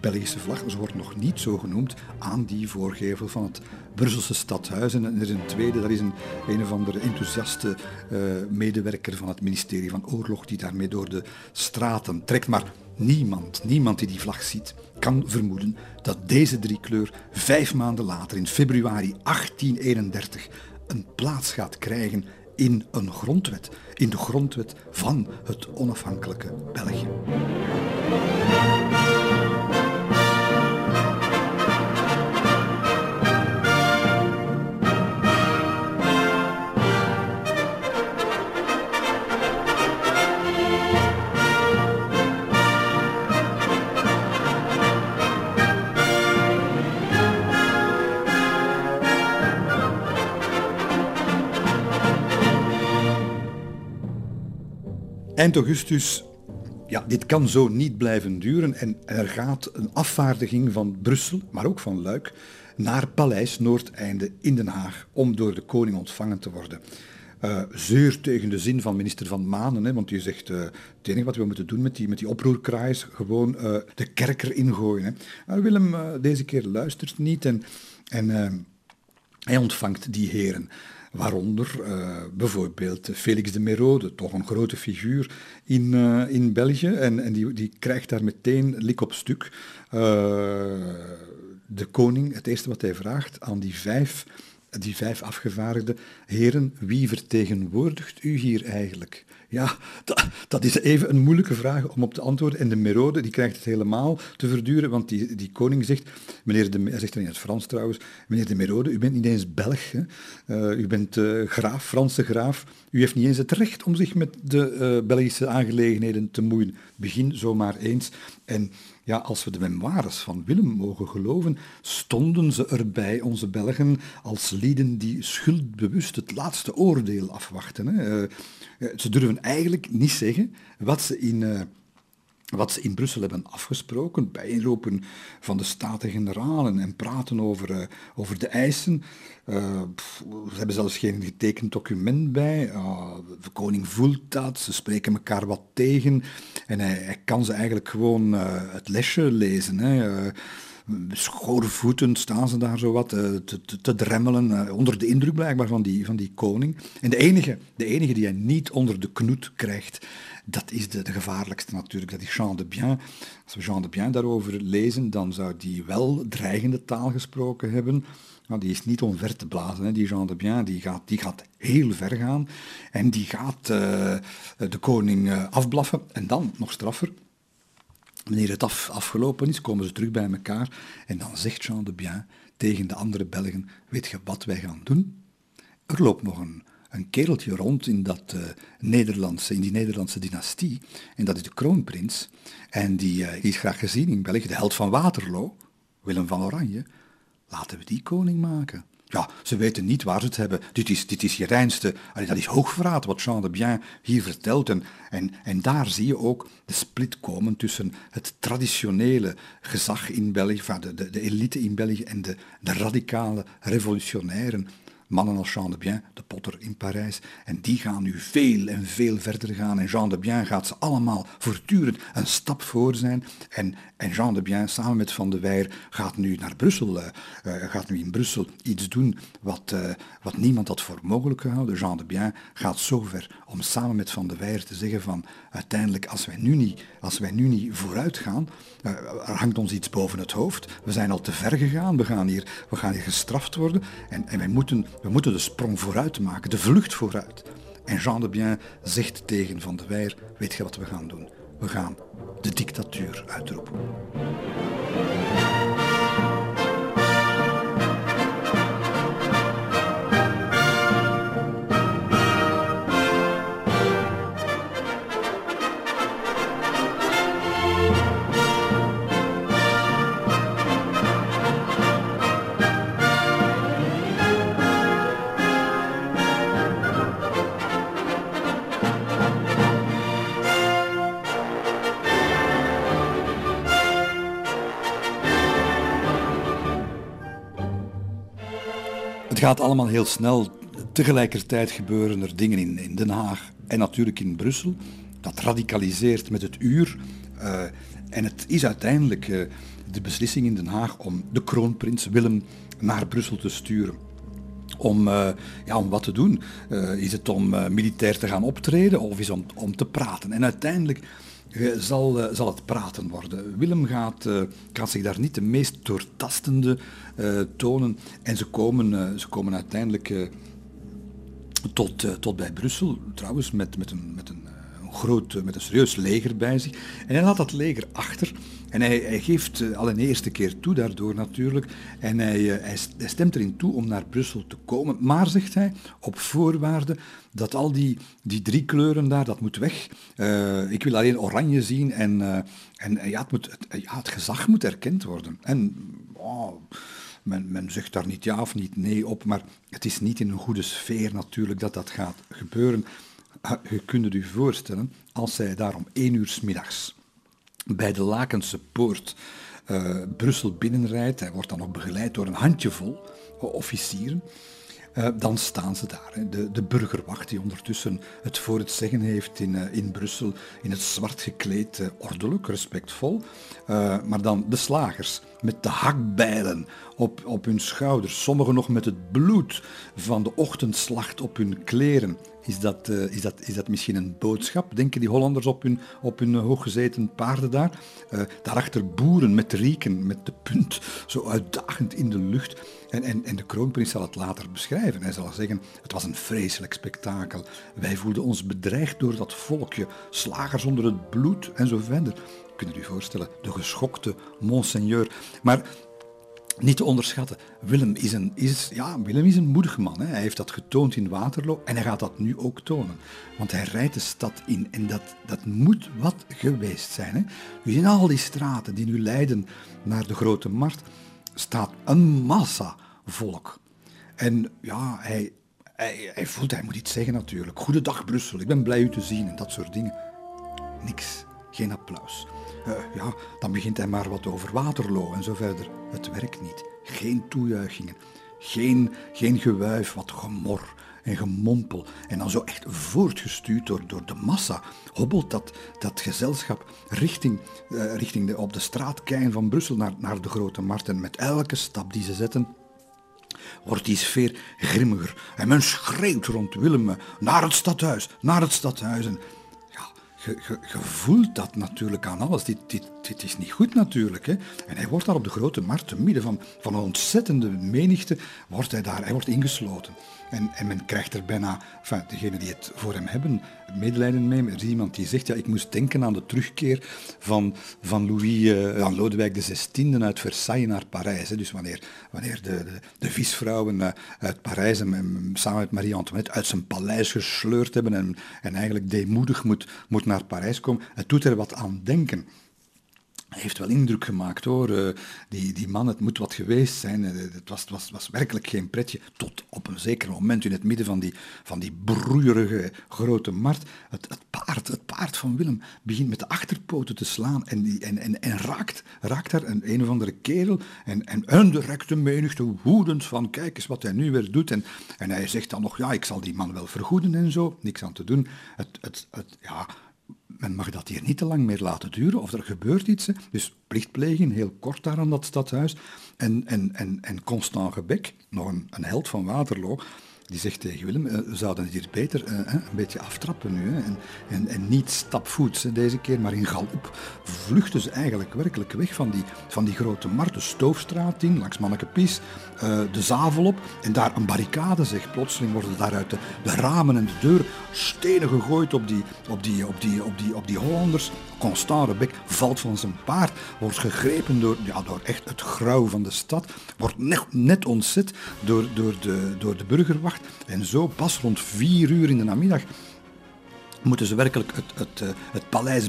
S2: Belgische vlag, ze wordt nog niet zo genoemd, aan die voorgevel van het Brusselse stadhuis. En er is een tweede, dat is een, een of andere enthousiaste uh, medewerker van het ministerie van Oorlog die daarmee door de straten trekt. Maar niemand, niemand die die vlag ziet, kan vermoeden dat deze driekleur vijf maanden later, in februari 1831, een plaats gaat krijgen in een grondwet, in de grondwet van het onafhankelijke België. Eind augustus, ja, dit kan zo niet blijven duren en er gaat een afvaardiging van Brussel, maar ook van Luik, naar Paleis Noordeinde in Den Haag om door de koning ontvangen te worden. Uh, zeer tegen de zin van minister Van Manen, hè, want die zegt uh, het enige wat we moeten doen met die, met die gewoon uh, de kerker ingooien. Hè. Willem deze keer luistert niet en, en hij ontvangt die heren. Waaronder uh, bijvoorbeeld Felix de Merode, toch een grote figuur in, uh, in België. En, en die, die krijgt daar meteen lik op stuk. Uh, de koning, het eerste wat hij vraagt aan die vijf, die vijf afgevaardigde heren, wie vertegenwoordigt u hier eigenlijk? Ja, dat, is even een moeilijke vraag om op te antwoorden. En de Merode die krijgt het helemaal te verduren, want die, die koning zegt, meneer de, hij zegt in het Frans trouwens, meneer de Merode, u bent niet eens Belg, hè? Uh, u bent uh, graaf, Franse graaf. U heeft niet eens het recht om zich met de uh, Belgische aangelegenheden te moeien. Begin zomaar eens. En ja, als we de memoires van Willem mogen geloven, stonden ze erbij, onze Belgen, als lieden die schuldbewust het laatste oordeel afwachten. Hè. Ze durven eigenlijk niet zeggen wat ze in, uh, wat ze in Brussel hebben afgesproken, bijeenroepen van de Staten-Generaal en praten over, uh, over de eisen. Ze hebben zelfs geen getekend document bij. de koning voelt dat, ze spreken elkaar wat tegen en hij, hij kan ze eigenlijk gewoon het lesje lezen. Hè schoorvoetend staan ze daar zo wat te, te, te dremmelen, onder de indruk blijkbaar van die, van die koning. En de enige, de enige die hij niet onder de knoet krijgt, dat is de, de gevaarlijkste natuurlijk, dat is Jean de Bien. Als we Jean de Bien daarover lezen, dan zou die wel dreigende taal gesproken hebben. Die is niet onver te blazen. Hè. Die Jean de Bien die gaat, die gaat heel ver gaan en die gaat uh, de koning afblaffen. En dan, nog straffer, Wanneer het af, afgelopen is, komen ze terug bij elkaar en dan zegt Jean de Bien tegen de andere Belgen, weet je wat wij gaan doen? Er loopt nog een, een kereltje rond in, dat, uh, Nederlandse, in die Nederlandse dynastie en dat is de kroonprins en die, uh, die is graag gezien in België, de held van Waterloo, Willem van Oranje. Laten we die koning maken. Ja, ze weten niet waar ze het hebben. Dit is, dit is je reinste, dat is hoogverraad wat Jean de Bien hier vertelt. En, en, en daar zie je ook de split komen tussen het traditionele gezag in België, de, de, de elite in België en de, de radicale revolutionairen mannen als Jean de Bien, de potter in Parijs. En die gaan nu veel en veel verder gaan. En Jean de Bien gaat ze allemaal voortdurend een stap voor zijn. En, en Jean de Bien samen met Van de Weyer gaat nu naar Brussel, uh, gaat nu in Brussel iets doen wat, uh, wat niemand had voor mogelijk gehouden. Jean de Bien gaat zover om samen met Van de Weyer te zeggen van uiteindelijk als wij nu niet, als wij nu niet vooruit gaan, er hangt ons iets boven het hoofd. We zijn al te ver gegaan, we gaan hier, we gaan hier gestraft worden en, en wij moeten we moeten de sprong vooruit maken, de vlucht vooruit. En Jean de Bien zegt tegen Van de Weyer, weet je wat we gaan doen? We gaan de dictatuur uitroepen. Gaat allemaal heel snel. Tegelijkertijd gebeuren er dingen in, in Den Haag en natuurlijk in Brussel. Dat radicaliseert met het uur. Uh, En het is uiteindelijk uh, de beslissing in Den Haag om de kroonprins Willem naar Brussel te sturen. Om, uh, ja, om wat te doen? Is het om militair te gaan optreden of is het om, om te praten? En uiteindelijk zal, zal het praten worden. Willem gaat, gaat zich daar niet de meest doortastende tonen. En ze komen, ze komen uiteindelijk tot, tot bij Brussel, trouwens, met, met een, met een groot, met een serieus leger bij zich. En hij laat dat leger achter. En hij, geeft uh, al een eerste keer toe daardoor natuurlijk. En hij, uh, hij, stemt erin toe om naar Brussel te komen. Maar, zegt hij, op voorwaarde dat al die, die drie kleuren daar, dat moet weg. Uh, ik wil alleen oranje zien en, en ja, het, het, gezag moet erkend worden. En oh, men, men zegt daar niet ja of niet nee op, maar het is niet in een goede sfeer natuurlijk dat dat gaat gebeuren. Je kunt het u voorstellen, als zij daar om één uur s middags bij de Lakense Poort uh, Brussel binnenrijdt, hij wordt dan nog begeleid door een handjevol officieren, uh, dan staan ze daar. De, burgerwacht die ondertussen het voor het zeggen heeft in, uh, in Brussel, in het zwart gekleed, uh, ordelijk, respectvol. maar dan de slagers met de hakbijlen op, op hun schouders, sommigen nog met het bloed van de ochtendslacht op hun kleren. Is dat, is, dat, is dat misschien een boodschap? Denken die Hollanders op hun, op hun hooggezeten paarden daar? Daarachter boeren met rieken, met de punt, zo uitdagend in de lucht. En, en, en de kroonprins zal het later beschrijven. Hij zal zeggen, het was een vreselijk spektakel. Wij voelden ons bedreigd door dat volkje, slagers onder het bloed en zo verder. Kunt u voorstellen, de geschokte monseigneur. Maar niet te onderschatten. Willem is een, is, ja, Willem is een moedig man. Hè. Hij heeft dat getoond in Waterloo en hij gaat dat nu ook tonen. Want hij rijdt de stad in en dat, dat moet wat geweest zijn. Hè. Dus in al die straten die nu leiden naar de Grote Markt staat een massa volk. En ja, hij, hij, hij voelt, hij moet iets zeggen natuurlijk. Goedendag Brussel, ik ben blij u te zien en dat soort dingen. Niks, geen applaus. Uh, ja, dan begint hij maar wat over Waterloo en zo verder. Het werkt niet. Geen toejuichingen. Geen, geen gewuif, wat gemor en gemompel. En dan zo echt voortgestuurd door, door de massa hobbelt dat, dat gezelschap richting, uh, richting de, op de straatkeien van Brussel naar, naar de Grote Markt. En met elke stap die ze zetten, wordt die sfeer grimmiger. En men schreeuwt rond Willem naar het stadhuis, naar het stadhuis. En je, voelt dat natuurlijk aan alles. Dit, dit, dit is niet goed natuurlijk. Hè? En hij wordt daar op de grote markt, te midden van, van een ontzettende menigte, wordt hij daar, hij wordt ingesloten. En, en men krijgt er bijna, degenen die het voor hem hebben, medelijden mee. Er is iemand die zegt, ja, ik moest denken aan de terugkeer van, van Louis, uh, aan Lodewijk XVI uit Versailles naar Parijs. Hè. Dus wanneer, wanneer de, de, de visvrouwen uh, uit Parijs hem, samen met Marie-Antoinette uit zijn paleis gesleurd hebben en, en eigenlijk deemoedig moet, moet naar Parijs komen. Het doet er wat aan denken heeft wel indruk gemaakt hoor. Uh, die, die man, het moet wat geweest zijn. Uh, het was, was, was werkelijk geen pretje. Tot op een zeker moment in het midden van die, van die broeierige grote markt. Het, het, paard, het paard van Willem begint met de achterpoten te slaan en, die, en, en, en raakt, raakt daar een, een of andere kerel. En, en een directe menigte woedend van kijk eens wat hij nu weer doet. En, en hij zegt dan nog, ja, ik zal die man wel vergoeden en zo. Niks aan te doen. Het, het, het, ja, men mag dat hier niet te lang meer laten duren of er gebeurt iets. Dus plichtpleging, heel kort daar aan dat stadhuis. En, en, en, en Constant Gebek, nog een, held van Waterloo, die zegt tegen Willem, eh, we zouden het hier beter uh, een beetje aftrappen nu. En, en, en, niet stapvoets deze keer, maar in galop vluchten ze eigenlijk werkelijk weg van die, van die grote markt, de Stoofstraat in, langs Mannekepies, uh, de Zavel op. En daar een barricade, zeg. Plotseling worden daaruit de, ramen en de deur stenen gegooid op die, op die, op die, op die, op die Hollanders. Constant Rebek valt van zijn paard, wordt gegrepen door, ja, door echt het grauw van de stad, wordt net, ontzet door, door, de, door de burgerwacht. En zo pas rond vier uur in de namiddag moeten ze werkelijk het, het, het, het paleis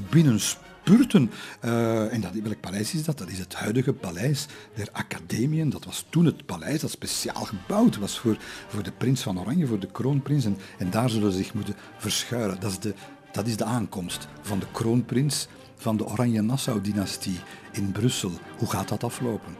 S2: binnenspurten. Uh, en dat, welk paleis is dat? Dat is het huidige paleis der Academieën. Dat was toen het paleis dat speciaal gebouwd was voor, voor de prins van Oranje, voor de kroonprins. En, en daar zullen ze zich moeten verschuilen. Dat is de, dat is de aankomst van de kroonprins van de Oranje-Nassau-dynastie in Brussel. Hoe gaat dat aflopen?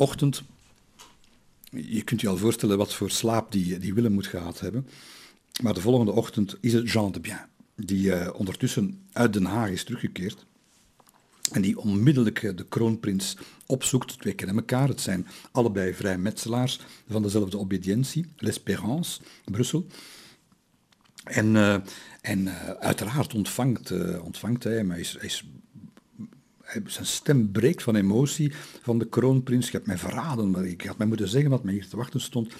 S2: Ochtend, je kunt je al voorstellen wat voor slaap die, die Willem moet gehad hebben, maar de volgende ochtend is het Jean de Bien, die uh, ondertussen uit Den Haag is teruggekeerd. En die onmiddellijk de kroonprins opzoekt. Twee kennen elkaar. Het zijn allebei vrijmetselaars van dezelfde obedientie, L'Espérance, Brussel. En, uh, en uiteraard ontvangt, ontvangt hij hem. Is, hij is, zijn stem breekt van emotie van de kroonprins. Je hebt mij verraden, maar ik had mij moeten zeggen wat mij hier te wachten stond.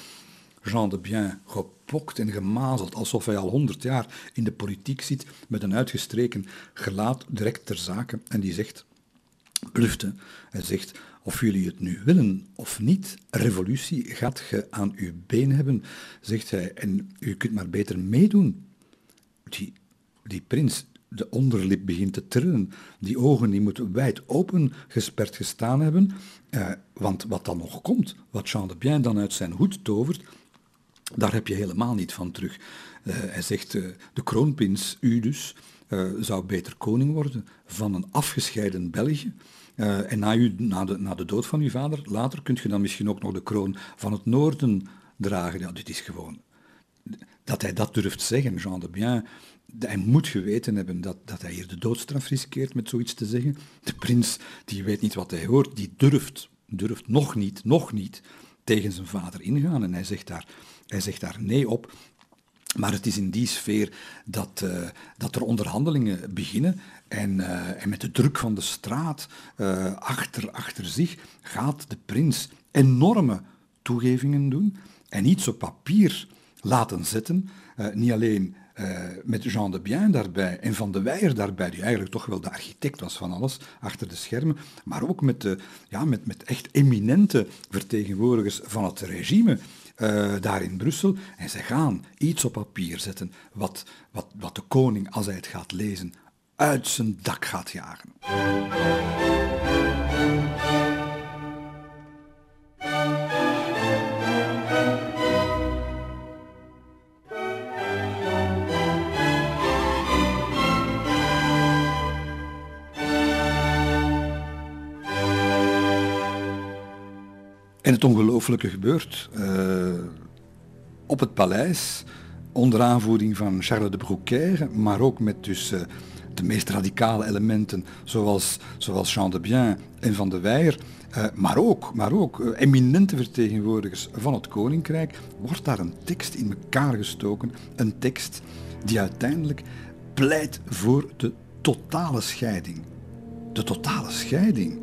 S2: Jean de Bien, gepokt en gemazeld, alsof hij al honderd jaar in de politiek zit, met een uitgestreken gelaat direct ter zake. En die zegt, blufte, hij zegt, of jullie het nu willen of niet, revolutie gaat je aan uw been hebben, zegt hij, en u kunt maar beter meedoen. Die, die prins, de onderlip begint te trillen, die ogen die moeten wijd open gesperd gestaan hebben, eh, want wat dan nog komt, wat Jean de Bien dan uit zijn hoed tovert, daar heb je helemaal niet van terug. Uh, hij zegt, uh, de kroonprins, u dus, uh, zou beter koning worden van een afgescheiden België. en na, u, na, de, na de dood van uw vader, later kunt je dan misschien ook nog de kroon van het noorden dragen. Ja, dit is gewoon... Dat hij dat durft zeggen, Jean de Bien, hij moet geweten hebben dat, dat hij hier de doodstraf riskeert met zoiets te zeggen. De prins, die weet niet wat hij hoort, die durft, durft nog niet, nog niet tegen zijn vader ingaan. En hij zegt daar, hij zegt daar nee op. Maar het is in die sfeer dat, uh, dat er onderhandelingen beginnen en, uh, en, met de druk van de straat uh, achter, achter zich gaat de prins enorme toegevingen doen en iets op papier laten zetten. niet alleen met Jean de Bien daarbij en Van de Weijer daarbij, die eigenlijk toch wel de architect was van alles achter de schermen, maar ook met, de, ja, met, met echt eminente vertegenwoordigers van het regime uh, daar in Brussel. En ze gaan iets op papier zetten wat, wat, wat de koning, als hij het gaat lezen, uit zijn dak gaat jagen. En het ongelooflijke gebeurt. Uh, op het paleis, onder aanvoering van Charles de Brouquer, maar ook met dus, uh, de meest radicale elementen zoals, zoals Jean de Bien en Van de Weijer, uh, maar ook, maar ook eminente vertegenwoordigers van het koninkrijk, wordt daar een tekst in elkaar gestoken. Een tekst die uiteindelijk pleit voor de totale scheiding. De totale scheiding.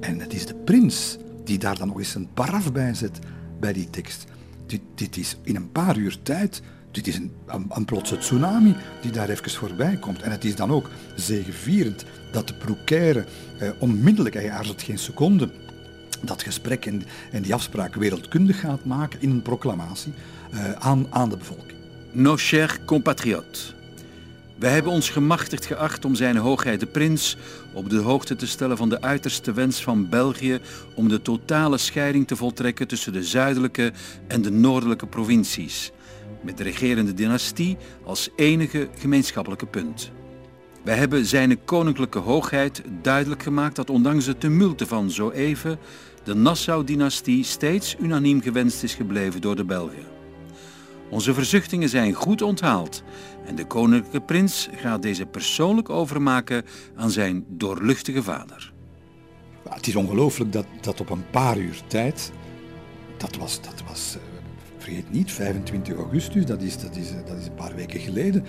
S2: En het is de prins die daar dan nog eens een paraf bij zet bij die tekst. Dit, dit is in een paar uur tijd, dit is een, een, plotse tsunami die daar even voorbij komt. En het is dan ook zegevierend dat de Proucaire eh, onmiddellijk, hij aarzelt geen seconde, dat gesprek en, die afspraak wereldkundig gaat maken in een proclamatie uh, aan, aan de bevolking.
S7: Nos chers compatriotes. Wij hebben ons gemachtigd geacht om zijn hoogheid de prins op de hoogte te stellen van de uiterste wens van België om de totale scheiding te voltrekken tussen de zuidelijke en de noordelijke provincies, met de regerende dynastie als enige gemeenschappelijke punt. Wij hebben zijn koninklijke hoogheid duidelijk gemaakt dat ondanks de tumulten van zo even de Nassau-dynastie steeds unaniem gewenst is gebleven door de Belgen. Onze verzuchtingen zijn goed onthaald en de koninklijke prins gaat deze persoonlijk overmaken aan zijn doorluchtige vader.
S2: Het is ongelooflijk dat, dat op een paar uur tijd, dat was, dat was vergeet niet, 25 augustus, dat is, dat is, dat is een paar weken geleden,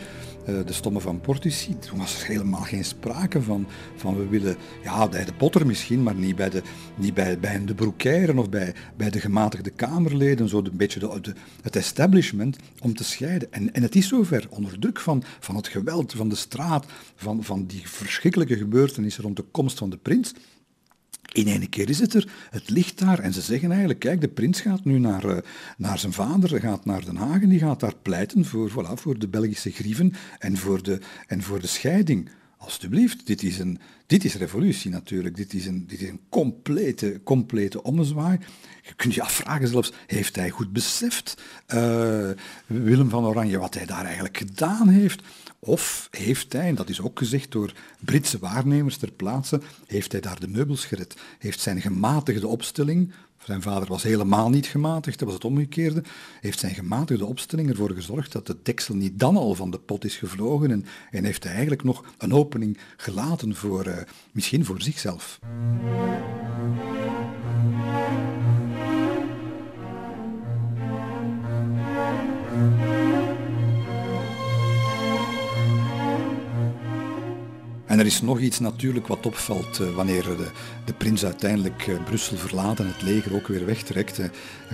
S2: de stomme van Portici. Toen was er helemaal geen sprake van, van we willen, ja, bij de Potter misschien, maar niet bij de, niet bij, bij de broekeieren of bij, bij de gematigde Kamerleden, zo een beetje de, de, het establishment, om te scheiden. En, en het is zover, onder druk van, van het geweld, van de straat, van, van die verschrikkelijke gebeurtenissen rond de komst van de prins, in ene keer is het er, het ligt daar en ze zeggen eigenlijk, kijk, de prins gaat nu naar, uh, naar zijn vader, gaat naar Den Haag en die gaat daar pleiten voor, voilà, voor de Belgische grieven en voor de, en voor de scheiding. alstublieft, dit is, een, dit is revolutie natuurlijk. Dit is een, dit is een complete, complete ommezwaai. Je kunt je afvragen zelfs, heeft hij goed beseft, uh, Willem van Oranje, wat hij daar eigenlijk gedaan heeft? Of heeft hij, en dat is ook gezegd door Britse waarnemers ter plaatse, heeft hij daar de meubels gered? Heeft zijn gematigde opstelling, zijn vader was helemaal niet gematigd, dat was het omgekeerde, heeft zijn gematigde opstelling ervoor gezorgd dat de deksel niet dan al van de pot is gevlogen en, en heeft hij eigenlijk nog een opening gelaten voor, uh, misschien voor zichzelf. En er is nog iets natuurlijk wat opvalt uh, wanneer de, de, prins uiteindelijk uh, Brussel verlaat en het leger ook weer wegtrekt. Uh,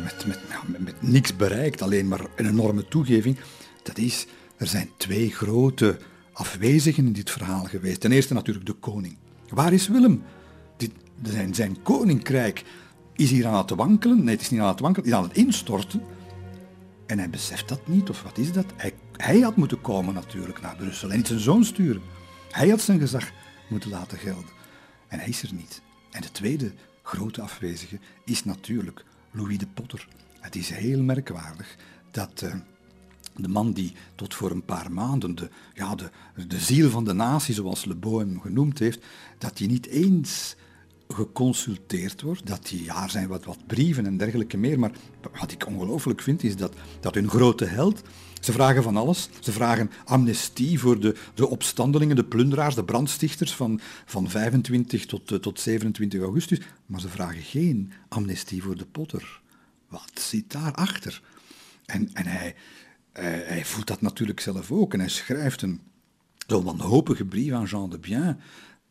S2: met, met, met, met, niks bereikt, alleen maar een enorme toegeving. Dat is, er zijn twee grote afwezigen in dit verhaal geweest. Ten eerste natuurlijk de koning. Waar is Willem? Dit, zijn, zijn koninkrijk is hier aan het wankelen. Nee, het is niet aan het wankelen, het is aan het instorten. En hij beseft dat niet, of wat is dat? Hij, hij had moeten komen natuurlijk naar Brussel en niet zijn zoon sturen. Hij had zijn gezag moeten laten gelden. En hij is er niet. En de tweede grote afwezige is natuurlijk Louis de Potter. Het is heel merkwaardig dat uh, de man die tot voor een paar maanden de, ja, de, de ziel van de natie, zoals Le hem genoemd heeft, dat hij niet eens geconsulteerd wordt, dat die, ja, er zijn wat, wat brieven en dergelijke meer, maar wat ik ongelooflijk vind is dat, dat hun grote held, ze vragen van alles. Ze vragen amnestie voor de, de opstandelingen, de plunderaars, de brandstichters van, van 25 tot, uh, tot 27 augustus. Maar ze vragen geen amnestie voor de potter. Wat zit daarachter? En, en hij, hij, hij voelt dat natuurlijk zelf ook. En hij schrijft een zo'n wanhopige brief aan Jean de Bien,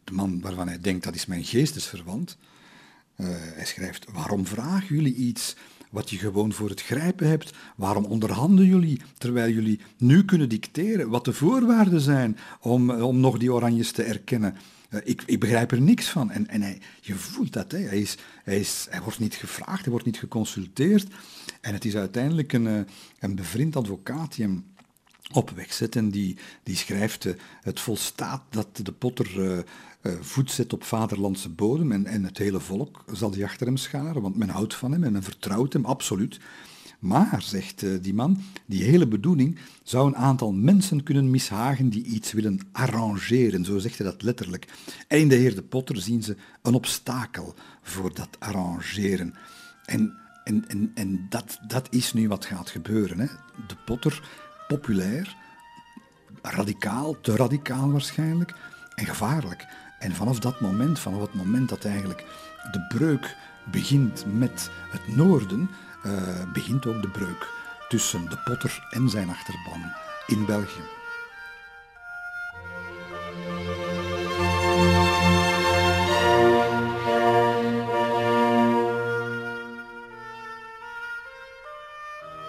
S2: de man waarvan hij denkt dat is mijn geestesverwant. Uh, hij schrijft, waarom vragen jullie iets wat je gewoon voor het grijpen hebt. Waarom onderhandelen jullie terwijl jullie nu kunnen dicteren wat de voorwaarden zijn om, om nog die oranjes te erkennen? Uh, ik, ik, begrijp er niks van. En, en hij, je voelt dat. Hè. Hij, is, hij, is, hij wordt niet gevraagd, hij wordt niet geconsulteerd. En het is uiteindelijk een, uh, een bevriend advocaat op weg en die, die schrijft: Het volstaat dat de potter voet zet op vaderlandse bodem en, en het hele volk zal die achter hem scharen, want men houdt van hem en men vertrouwt hem, absoluut. Maar, zegt uh, die man, die hele bedoeling zou een aantal mensen kunnen mishagen die iets willen arrangeren, zo zegt hij dat letterlijk. En in de heer de Potter zien ze een obstakel voor dat arrangeren. En, en, en, en dat, dat is nu wat gaat gebeuren. Hè. De Potter, populair, radicaal, te radicaal waarschijnlijk, en gevaarlijk. En vanaf dat moment, vanaf het moment dat eigenlijk de breuk begint met het noorden, uh, begint ook de breuk tussen de potter en zijn achterban in België.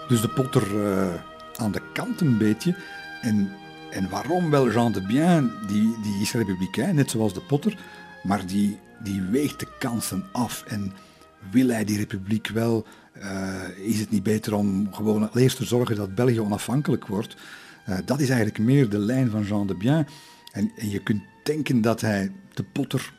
S2: Dus de potter uh, aan de kant een beetje en en waarom wel Jean de Bien, die, die is republikein, net zoals de Potter, maar die, die weegt de kansen af. En wil hij die republiek wel, uh, is het niet beter om gewoon eerst te zorgen dat België onafhankelijk wordt? Uh, dat is eigenlijk meer de lijn van Jean de Bien. En, en je kunt denken dat hij de Potter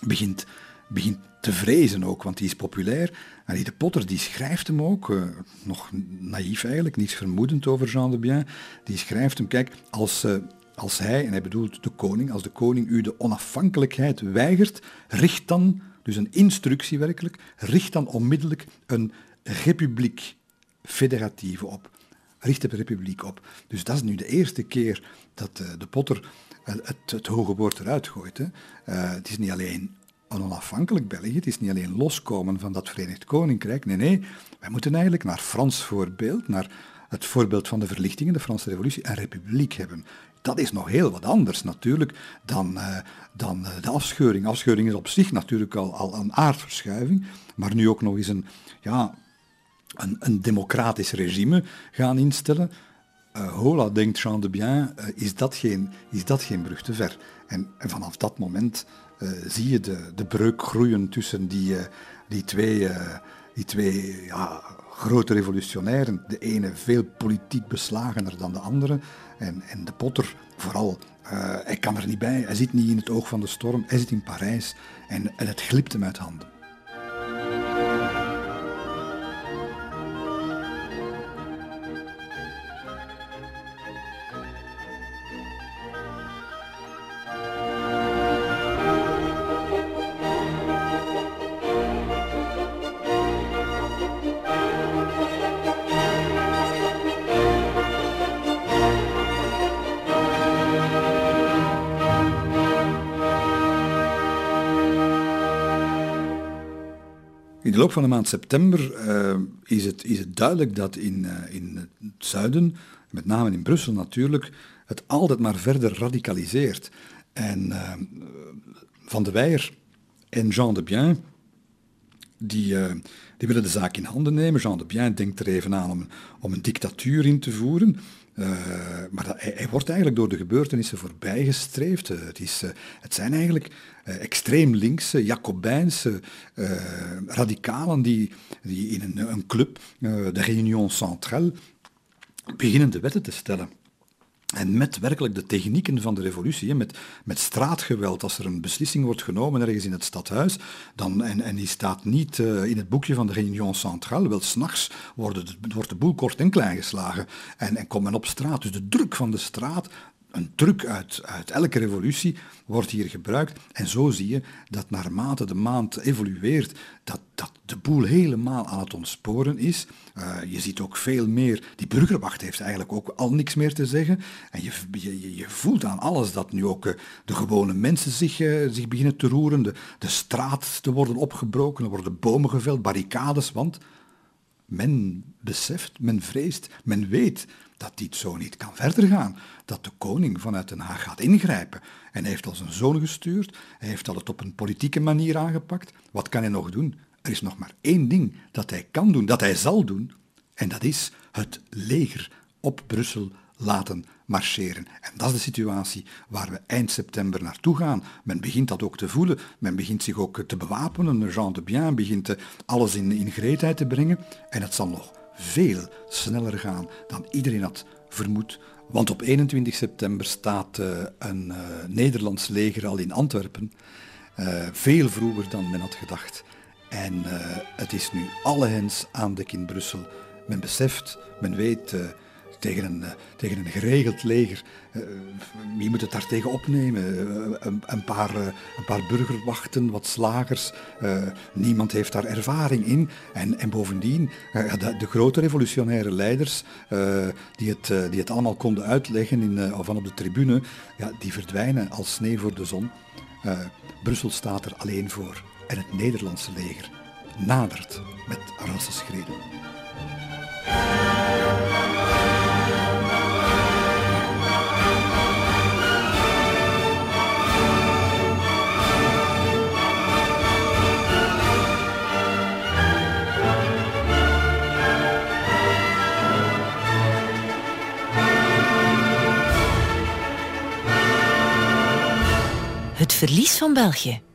S2: begint, begint te vrezen ook, want die is populair. Die de Potter die schrijft hem ook, uh, nog naïef eigenlijk, niets vermoedend over Jean de Bien, die schrijft hem, kijk, als, uh, als hij, en hij bedoelt de koning, als de koning u de onafhankelijkheid weigert, richt dan, dus een instructie werkelijk, richt dan onmiddellijk een republiek federatieve op. Richt de republiek op. Dus dat is nu de eerste keer dat uh, de Potter het, het, hoge woord eruit gooit. Hè. het is niet alleen een onafhankelijk België. Het is niet alleen loskomen van dat Verenigd Koninkrijk. Nee, nee, wij moeten eigenlijk naar Frans voorbeeld, naar het voorbeeld van de verlichtingen, de Franse Revolutie, een republiek hebben. Dat is nog heel wat anders natuurlijk dan, uh, dan uh, de afscheuring. Afscheuring is op zich natuurlijk al, al een aardverschuiving, maar nu ook nog eens een, ja, een, een democratisch regime gaan instellen. Uh, hola, denkt Jean de Bien, is, dat geen, is dat geen brug te ver? En, vanaf dat moment zie je de, de breuk groeien tussen die, uh, die, twee, uh, die twee ja, grote revolutionairen, de ene veel politiek beslagener dan de andere. En, en de Potter vooral, hij kan er niet bij, hij zit niet in het oog van de storm, hij zit in Parijs en, en het glipt hem uit handen. De loop van de maand september uh, is, het, is het duidelijk dat in, uh, in het zuiden, met name in Brussel natuurlijk, het altijd maar verder radicaliseert. En uh, Van de Weijer en Jean de Bien, die, die willen de zaak in handen nemen. Jean de Bien denkt er even aan om, om een dictatuur in te voeren. Uh, maar dat, hij, wordt eigenlijk door de gebeurtenissen voorbijgestreefd. Uh, het, uh, het zijn eigenlijk extreem linkse, Jacobijnse radicalen die, die in een, een club, de Réunion Centrale, beginnen de wetten te stellen. En met werkelijk de technieken van de revolutie, met, met straatgeweld, als er een beslissing wordt genomen ergens in het stadhuis, dan, en, en die staat niet uh, in het boekje van de Réunion Centrale, wel s'nachts wordt de boel kort en klein geslagen en, en komt men op straat. Dus de druk van de straat, een truc uit, uit elke revolutie wordt hier gebruikt. En zo zie je dat naarmate de maand evolueert, dat, dat de boel helemaal aan het ontsporen is. Uh, je ziet ook veel meer, die burgerwacht heeft eigenlijk ook al niks meer te zeggen. En je, je, je voelt aan alles dat nu ook uh, de gewone mensen zich, uh, zich beginnen te roeren, de, de straat te worden opgebroken, er worden bomen geveld, barricades, want men beseft, men vreest, men weet dat dit zo niet kan verder gaan. Dat de koning vanuit Den Haag gaat ingrijpen. En hij heeft al zijn zoon gestuurd, hij heeft al het op een politieke manier aangepakt. Wat kan hij nog doen? Er is nog maar één ding dat hij kan doen, dat hij zal doen. En dat is het leger op Brussel laten marcheren. En dat is de situatie waar we eind september naartoe gaan. Men begint dat ook te voelen. Men begint zich ook te bewapenen. Jean de Bien begint alles in, in gereedheid te brengen. En het zal nog veel sneller gaan dan iedereen had vermoed. Want op 21 september staat uh, een uh, Nederlands leger al in Antwerpen. Uh, veel vroeger dan men had gedacht. En het is nu alle hens aan dek in Brussel. Men beseft, men weet tegen een, eh, tegen een geregeld leger. Uh, wie moet het daartegen opnemen? Uh, een, een, paar, een paar burgerwachten, wat slagers. niemand heeft daar ervaring in. En, en bovendien, de, de, grote revolutionaire leiders die, het, die het allemaal konden uitleggen in, van op de tribune, ja, die verdwijnen als sneeuw voor de zon. Brussel staat er alleen voor. En het Nederlandse leger nadert met rassenschreden.
S1: Verlies van België.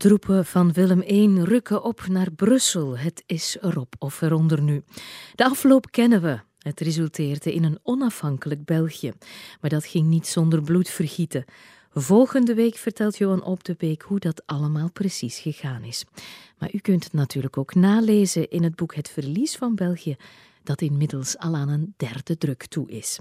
S8: De troepen van Willem I rukken op naar Brussel. Het is erop of eronder nu. De afloop kennen we. Het resulteerde in een onafhankelijk België. Maar dat ging niet zonder bloedvergieten. Volgende week vertelt Johan Op de Beek hoe dat allemaal precies gegaan is. Maar u kunt het natuurlijk ook nalezen in het boek Het Verlies van België, dat inmiddels al aan een derde druk toe is.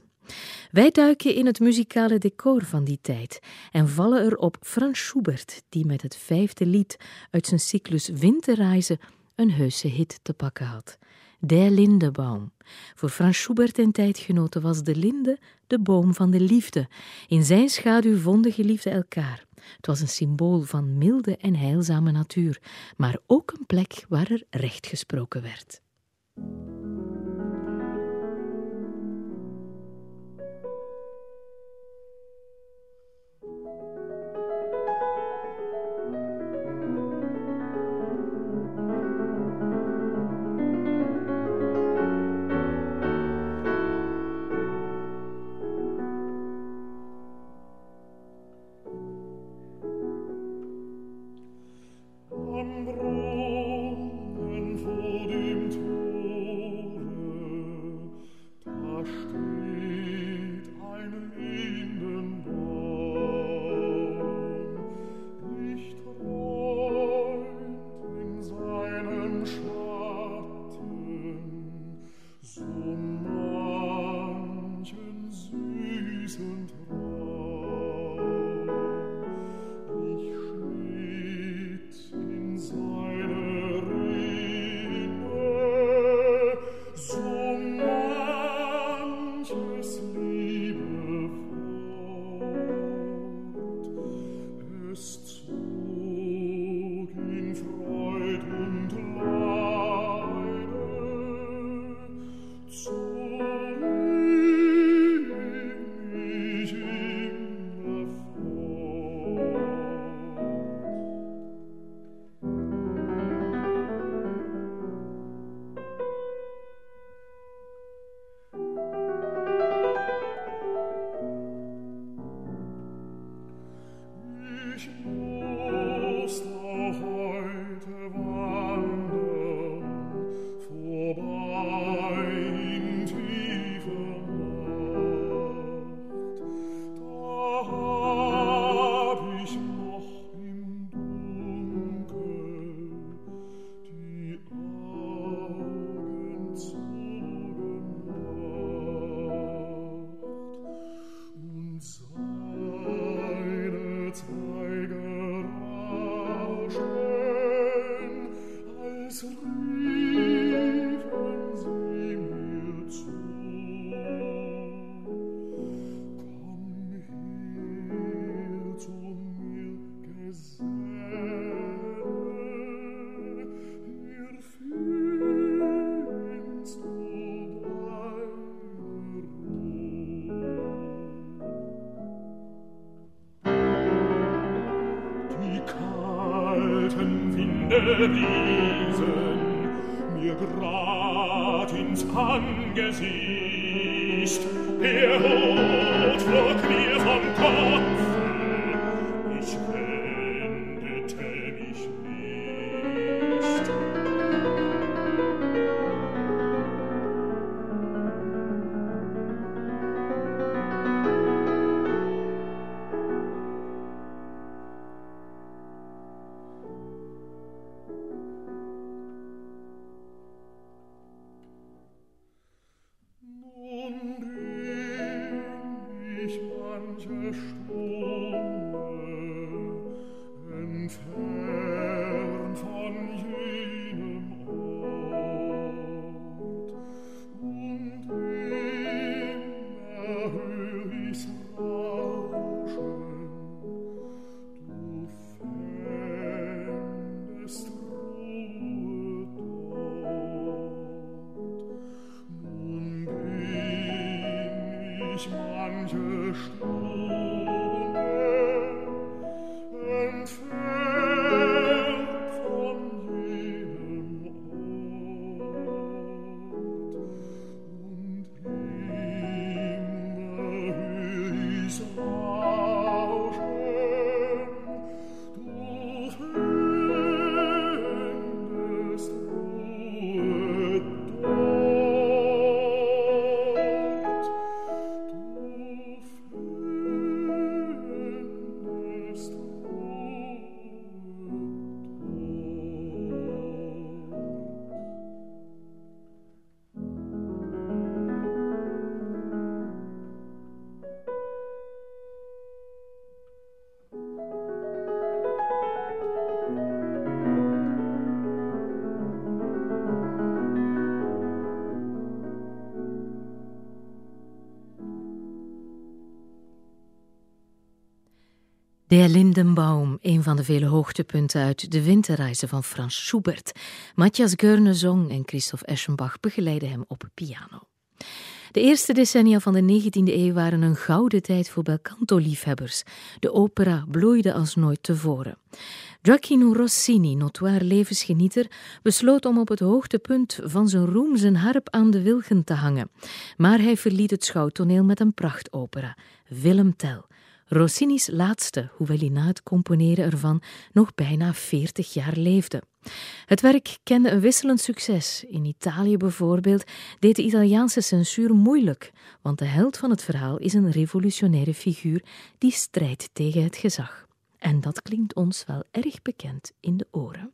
S8: Wij duiken in het muzikale decor van die tijd en vallen er op Frans Schubert, die met het vijfde lied uit zijn cyclus Winterreizen een heuse hit te pakken had. Der Lindebaum. Voor Frans Schubert en tijdgenoten was de linde de boom van de liefde. In zijn schaduw vonden geliefden elkaar. Het was een symbool van milde en heilzame natuur, maar ook een plek waar er recht gesproken werd.
S9: di
S8: Der Lindenbaum, een van de vele hoogtepunten uit de winterreizen van Frans Schubert. Matthias Görne zong en Christoph Eschenbach begeleidden hem op piano. De eerste decennia van de 19e eeuw waren een gouden tijd voor belcanto-liefhebbers. De opera bloeide als nooit tevoren. Gioacchino Rossini, notoire levensgenieter, besloot om op het hoogtepunt van zijn roem zijn harp aan de wilgen te hangen. Maar hij verliet het schouwtoneel met een prachtopera, Willem Tell. Rossini's laatste, hoewel hij na het componeren ervan nog bijna 40 jaar leefde. Het werk kende een wisselend succes. In Italië bijvoorbeeld deed de Italiaanse censuur moeilijk, want de held van het verhaal is een revolutionaire figuur die strijdt tegen het gezag. En dat klinkt ons wel erg bekend in de oren.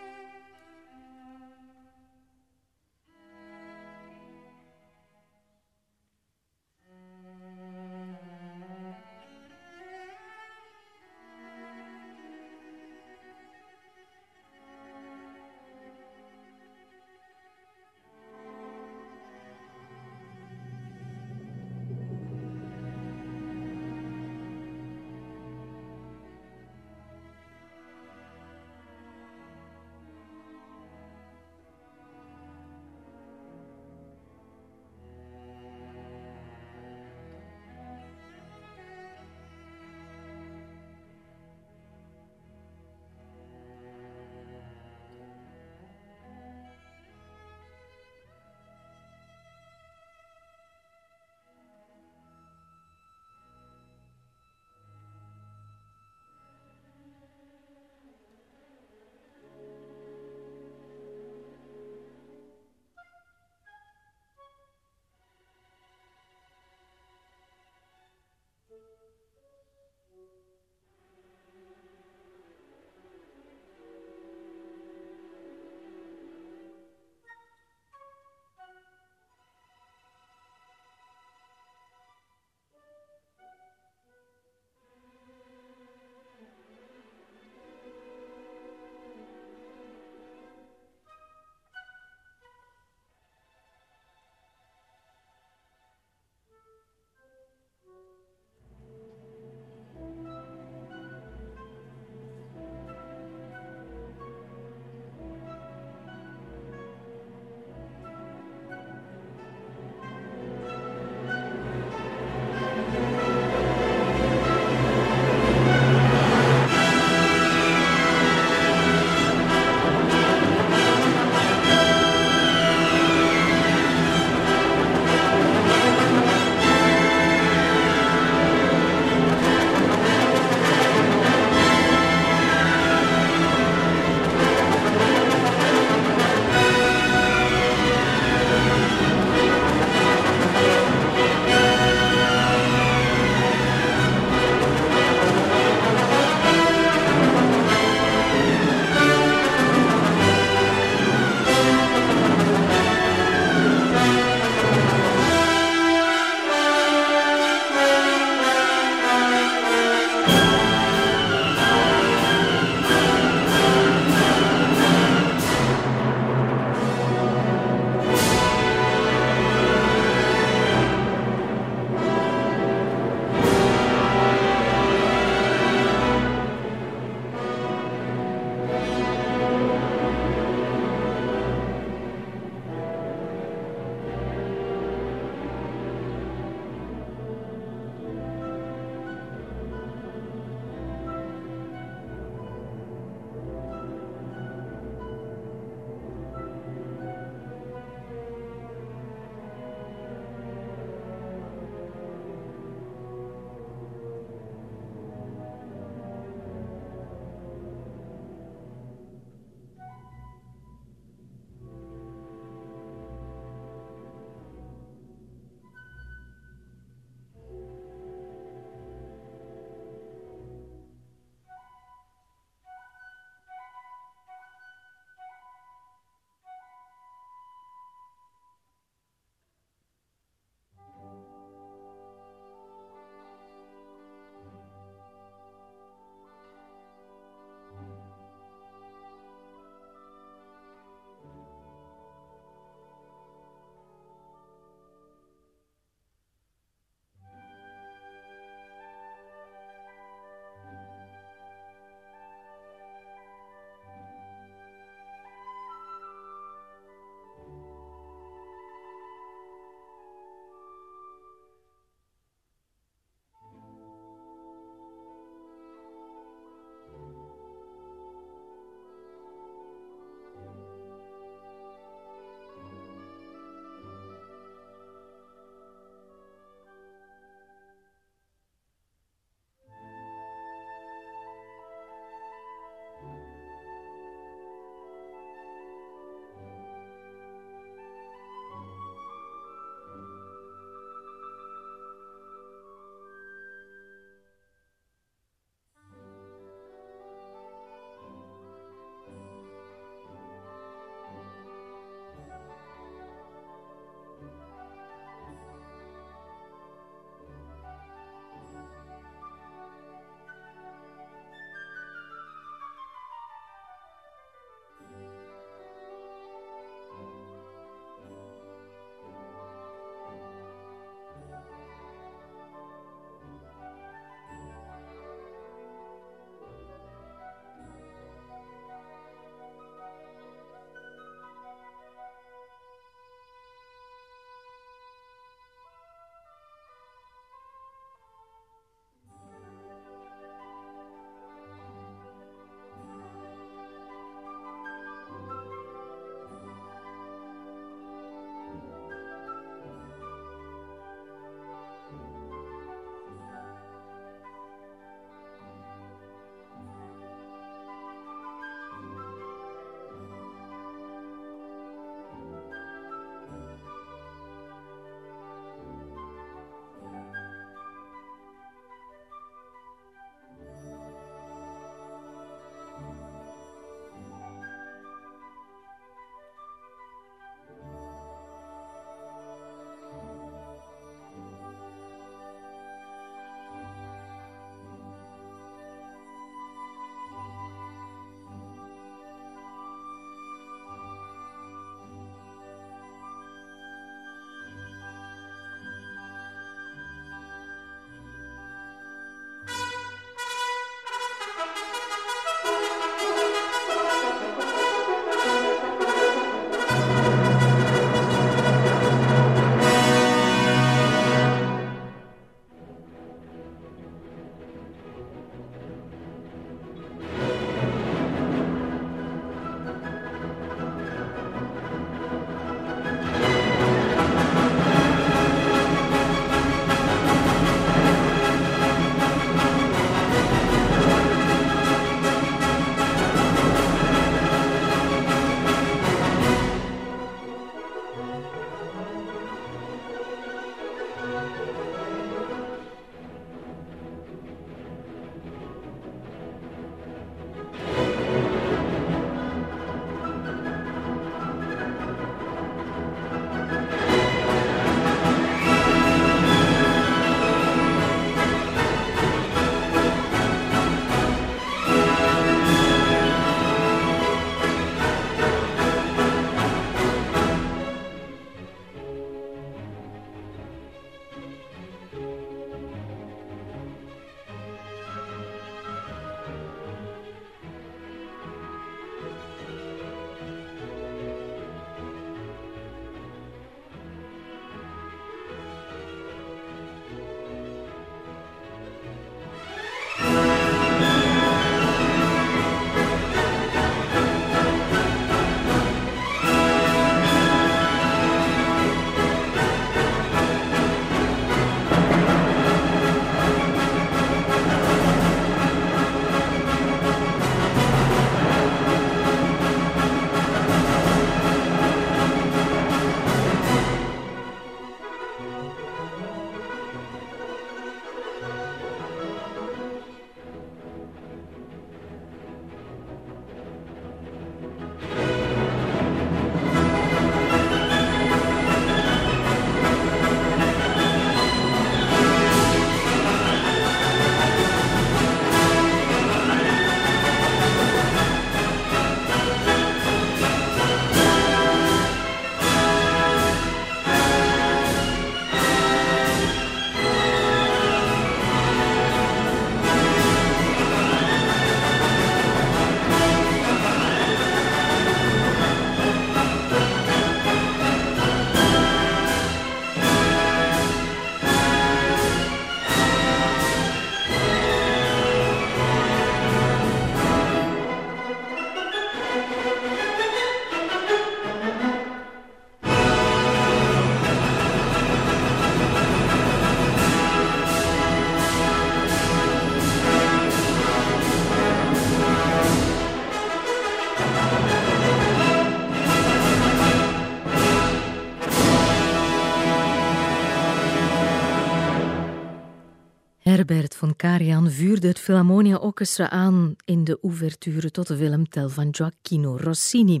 S8: Karajan vuurde het Philharmonia Orchestra aan in de ouverture tot de Tell van Gioacchino Rossini,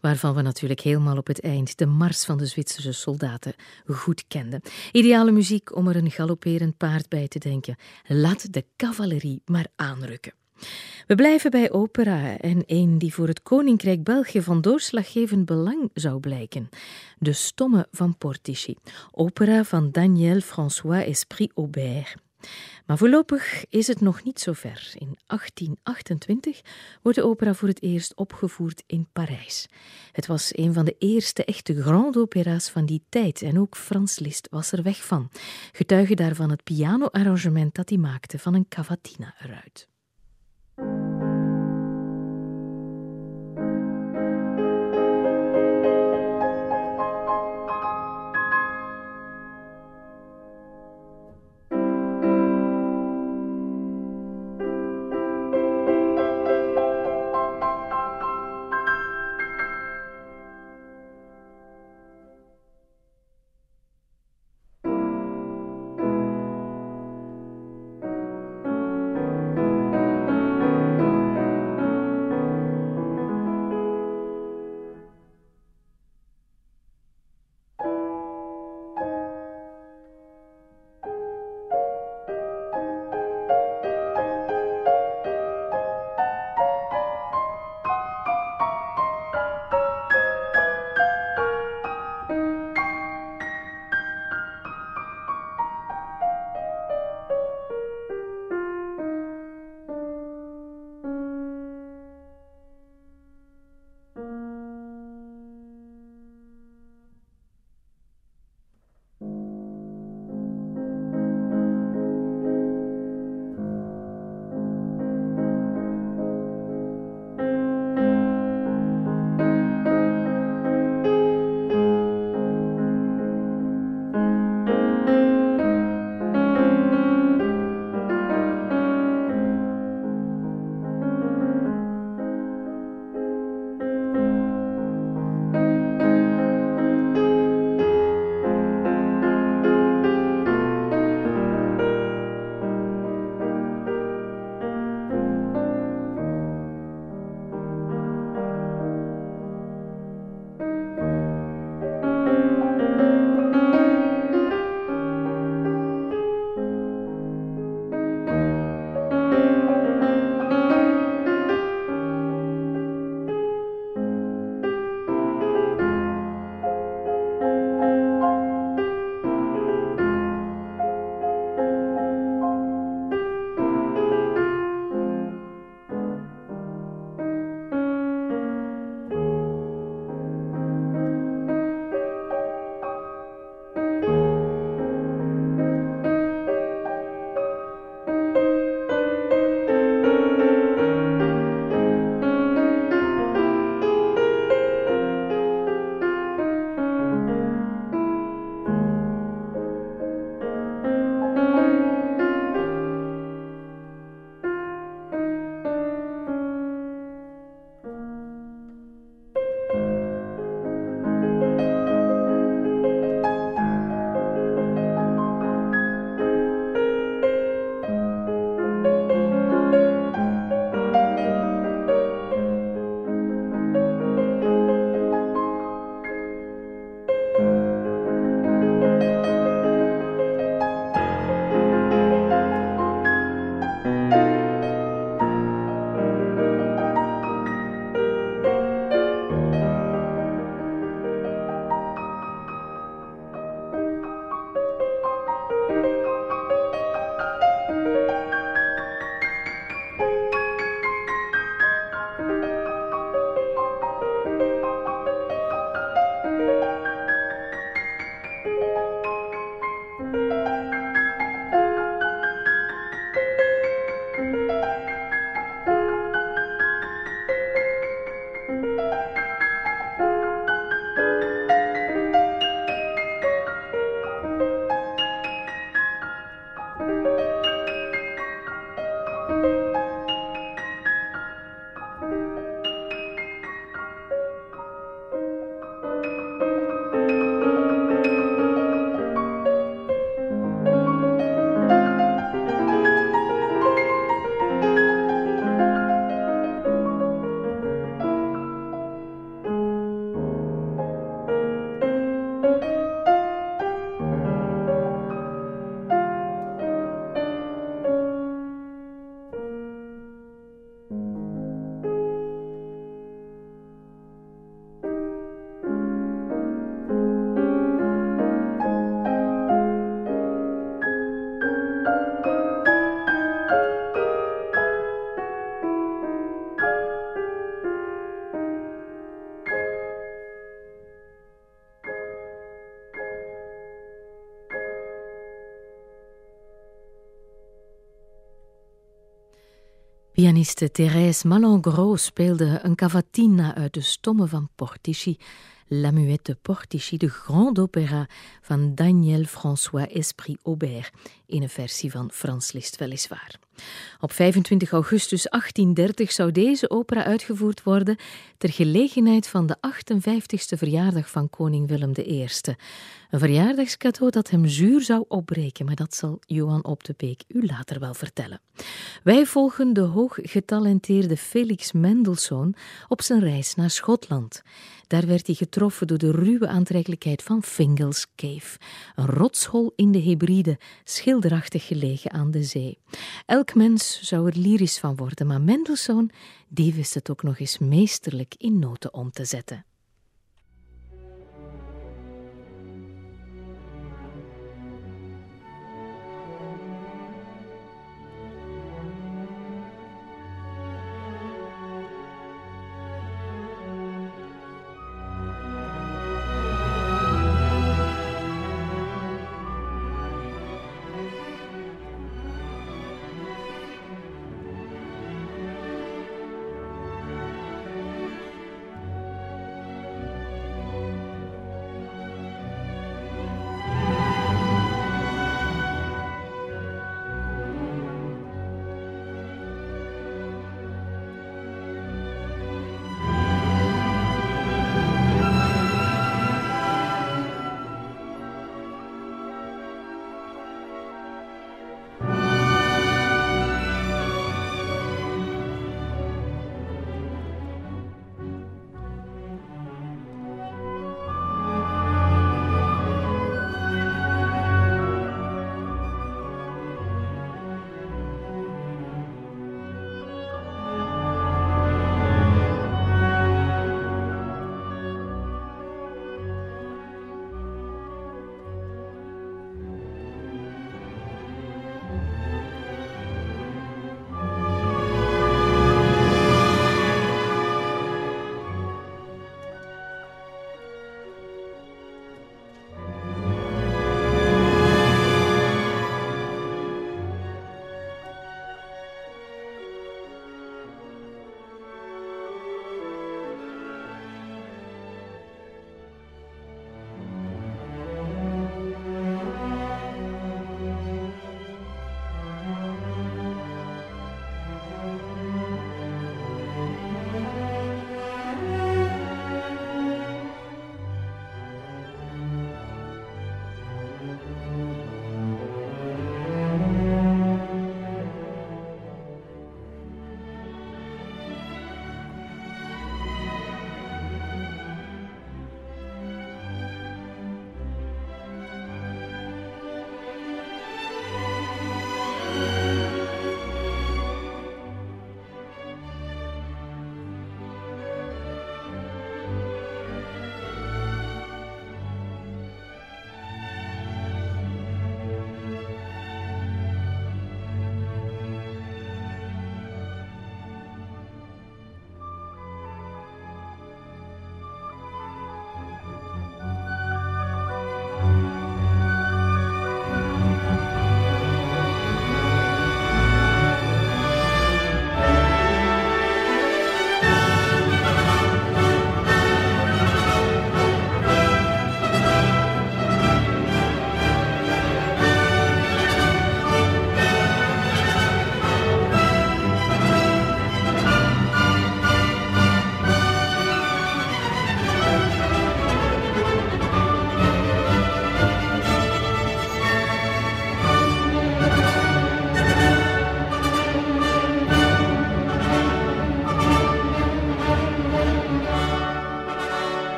S8: waarvan we natuurlijk helemaal op het eind de mars van de Zwitserse soldaten goed kenden. Ideale muziek om er een galopperend paard bij te denken. Laat de cavalerie maar aanrukken. We blijven bij opera en een die voor het Koninkrijk België van doorslaggevend belang zou blijken. De Stomme van Portici, opera van Daniel François Esprit Aubert. Maar voorlopig is het nog niet zo ver. In 1828 wordt de opera voor het eerst opgevoerd in Parijs. Het was een van de eerste echte grand opera's van die tijd en ook Frans Liszt was er weg van. Getuige daarvan het pianoarrangement dat hij maakte van een cavatina eruit. Pianiste Thérèse Malengros speelde een cavatina uit de stomme van Portici, La Muette Portici, de grande opera van Daniel François Esprit Aubert, in een versie van Frans Liszt weliswaar. Op 25 augustus 1830 zou deze opera uitgevoerd worden ter gelegenheid van de 58ste verjaardag van koning Willem I. Een verjaardagscadeau dat hem zuur zou opbreken, maar dat zal Johan Op de Beek u later wel vertellen. Wij volgen de hoog getalenteerde Felix Mendelssohn op zijn reis naar Schotland. Daar werd hij getroffen door de ruwe aantrekkelijkheid van Fingal's Cave, een rotshol in de Hebride, schilderachtig gelegen aan de zee. Elk mens zou er lyrisch van worden, maar Mendelssohn die wist het ook nog eens meesterlijk in noten om te zetten.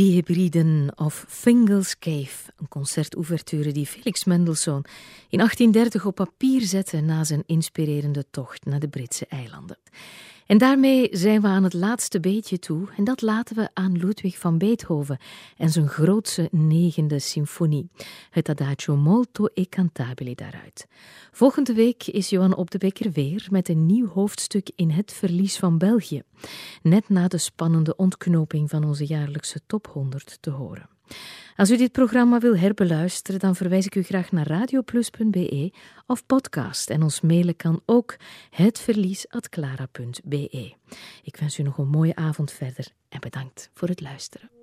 S8: Die Hybriden of Fingal's Cave, een concertouverture die Felix Mendelssohn in 1830 op papier zette na zijn inspirerende tocht naar de Britse eilanden. En daarmee zijn we aan het laatste beetje toe en dat laten we aan Ludwig van Beethoven en zijn grootse negende symfonie, het Adagio molto e cantabile daaruit. Volgende week is Johan Op de Bekker weer met een nieuw hoofdstuk in Het Verlies van België, net na de spannende ontknoping van onze jaarlijkse top 100 te horen. Als u dit programma wil herbeluisteren, dan verwijs ik u graag naar radioplus.be of podcast. En ons mailen kan ook hetverlies.clara.be. Ik wens u nog een mooie avond verder en bedankt voor het luisteren.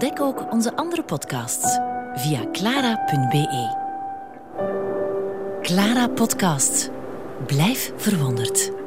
S8: Ontdek ook onze andere podcasts via clara.be. Clara Podcast. Blijf verwonderd.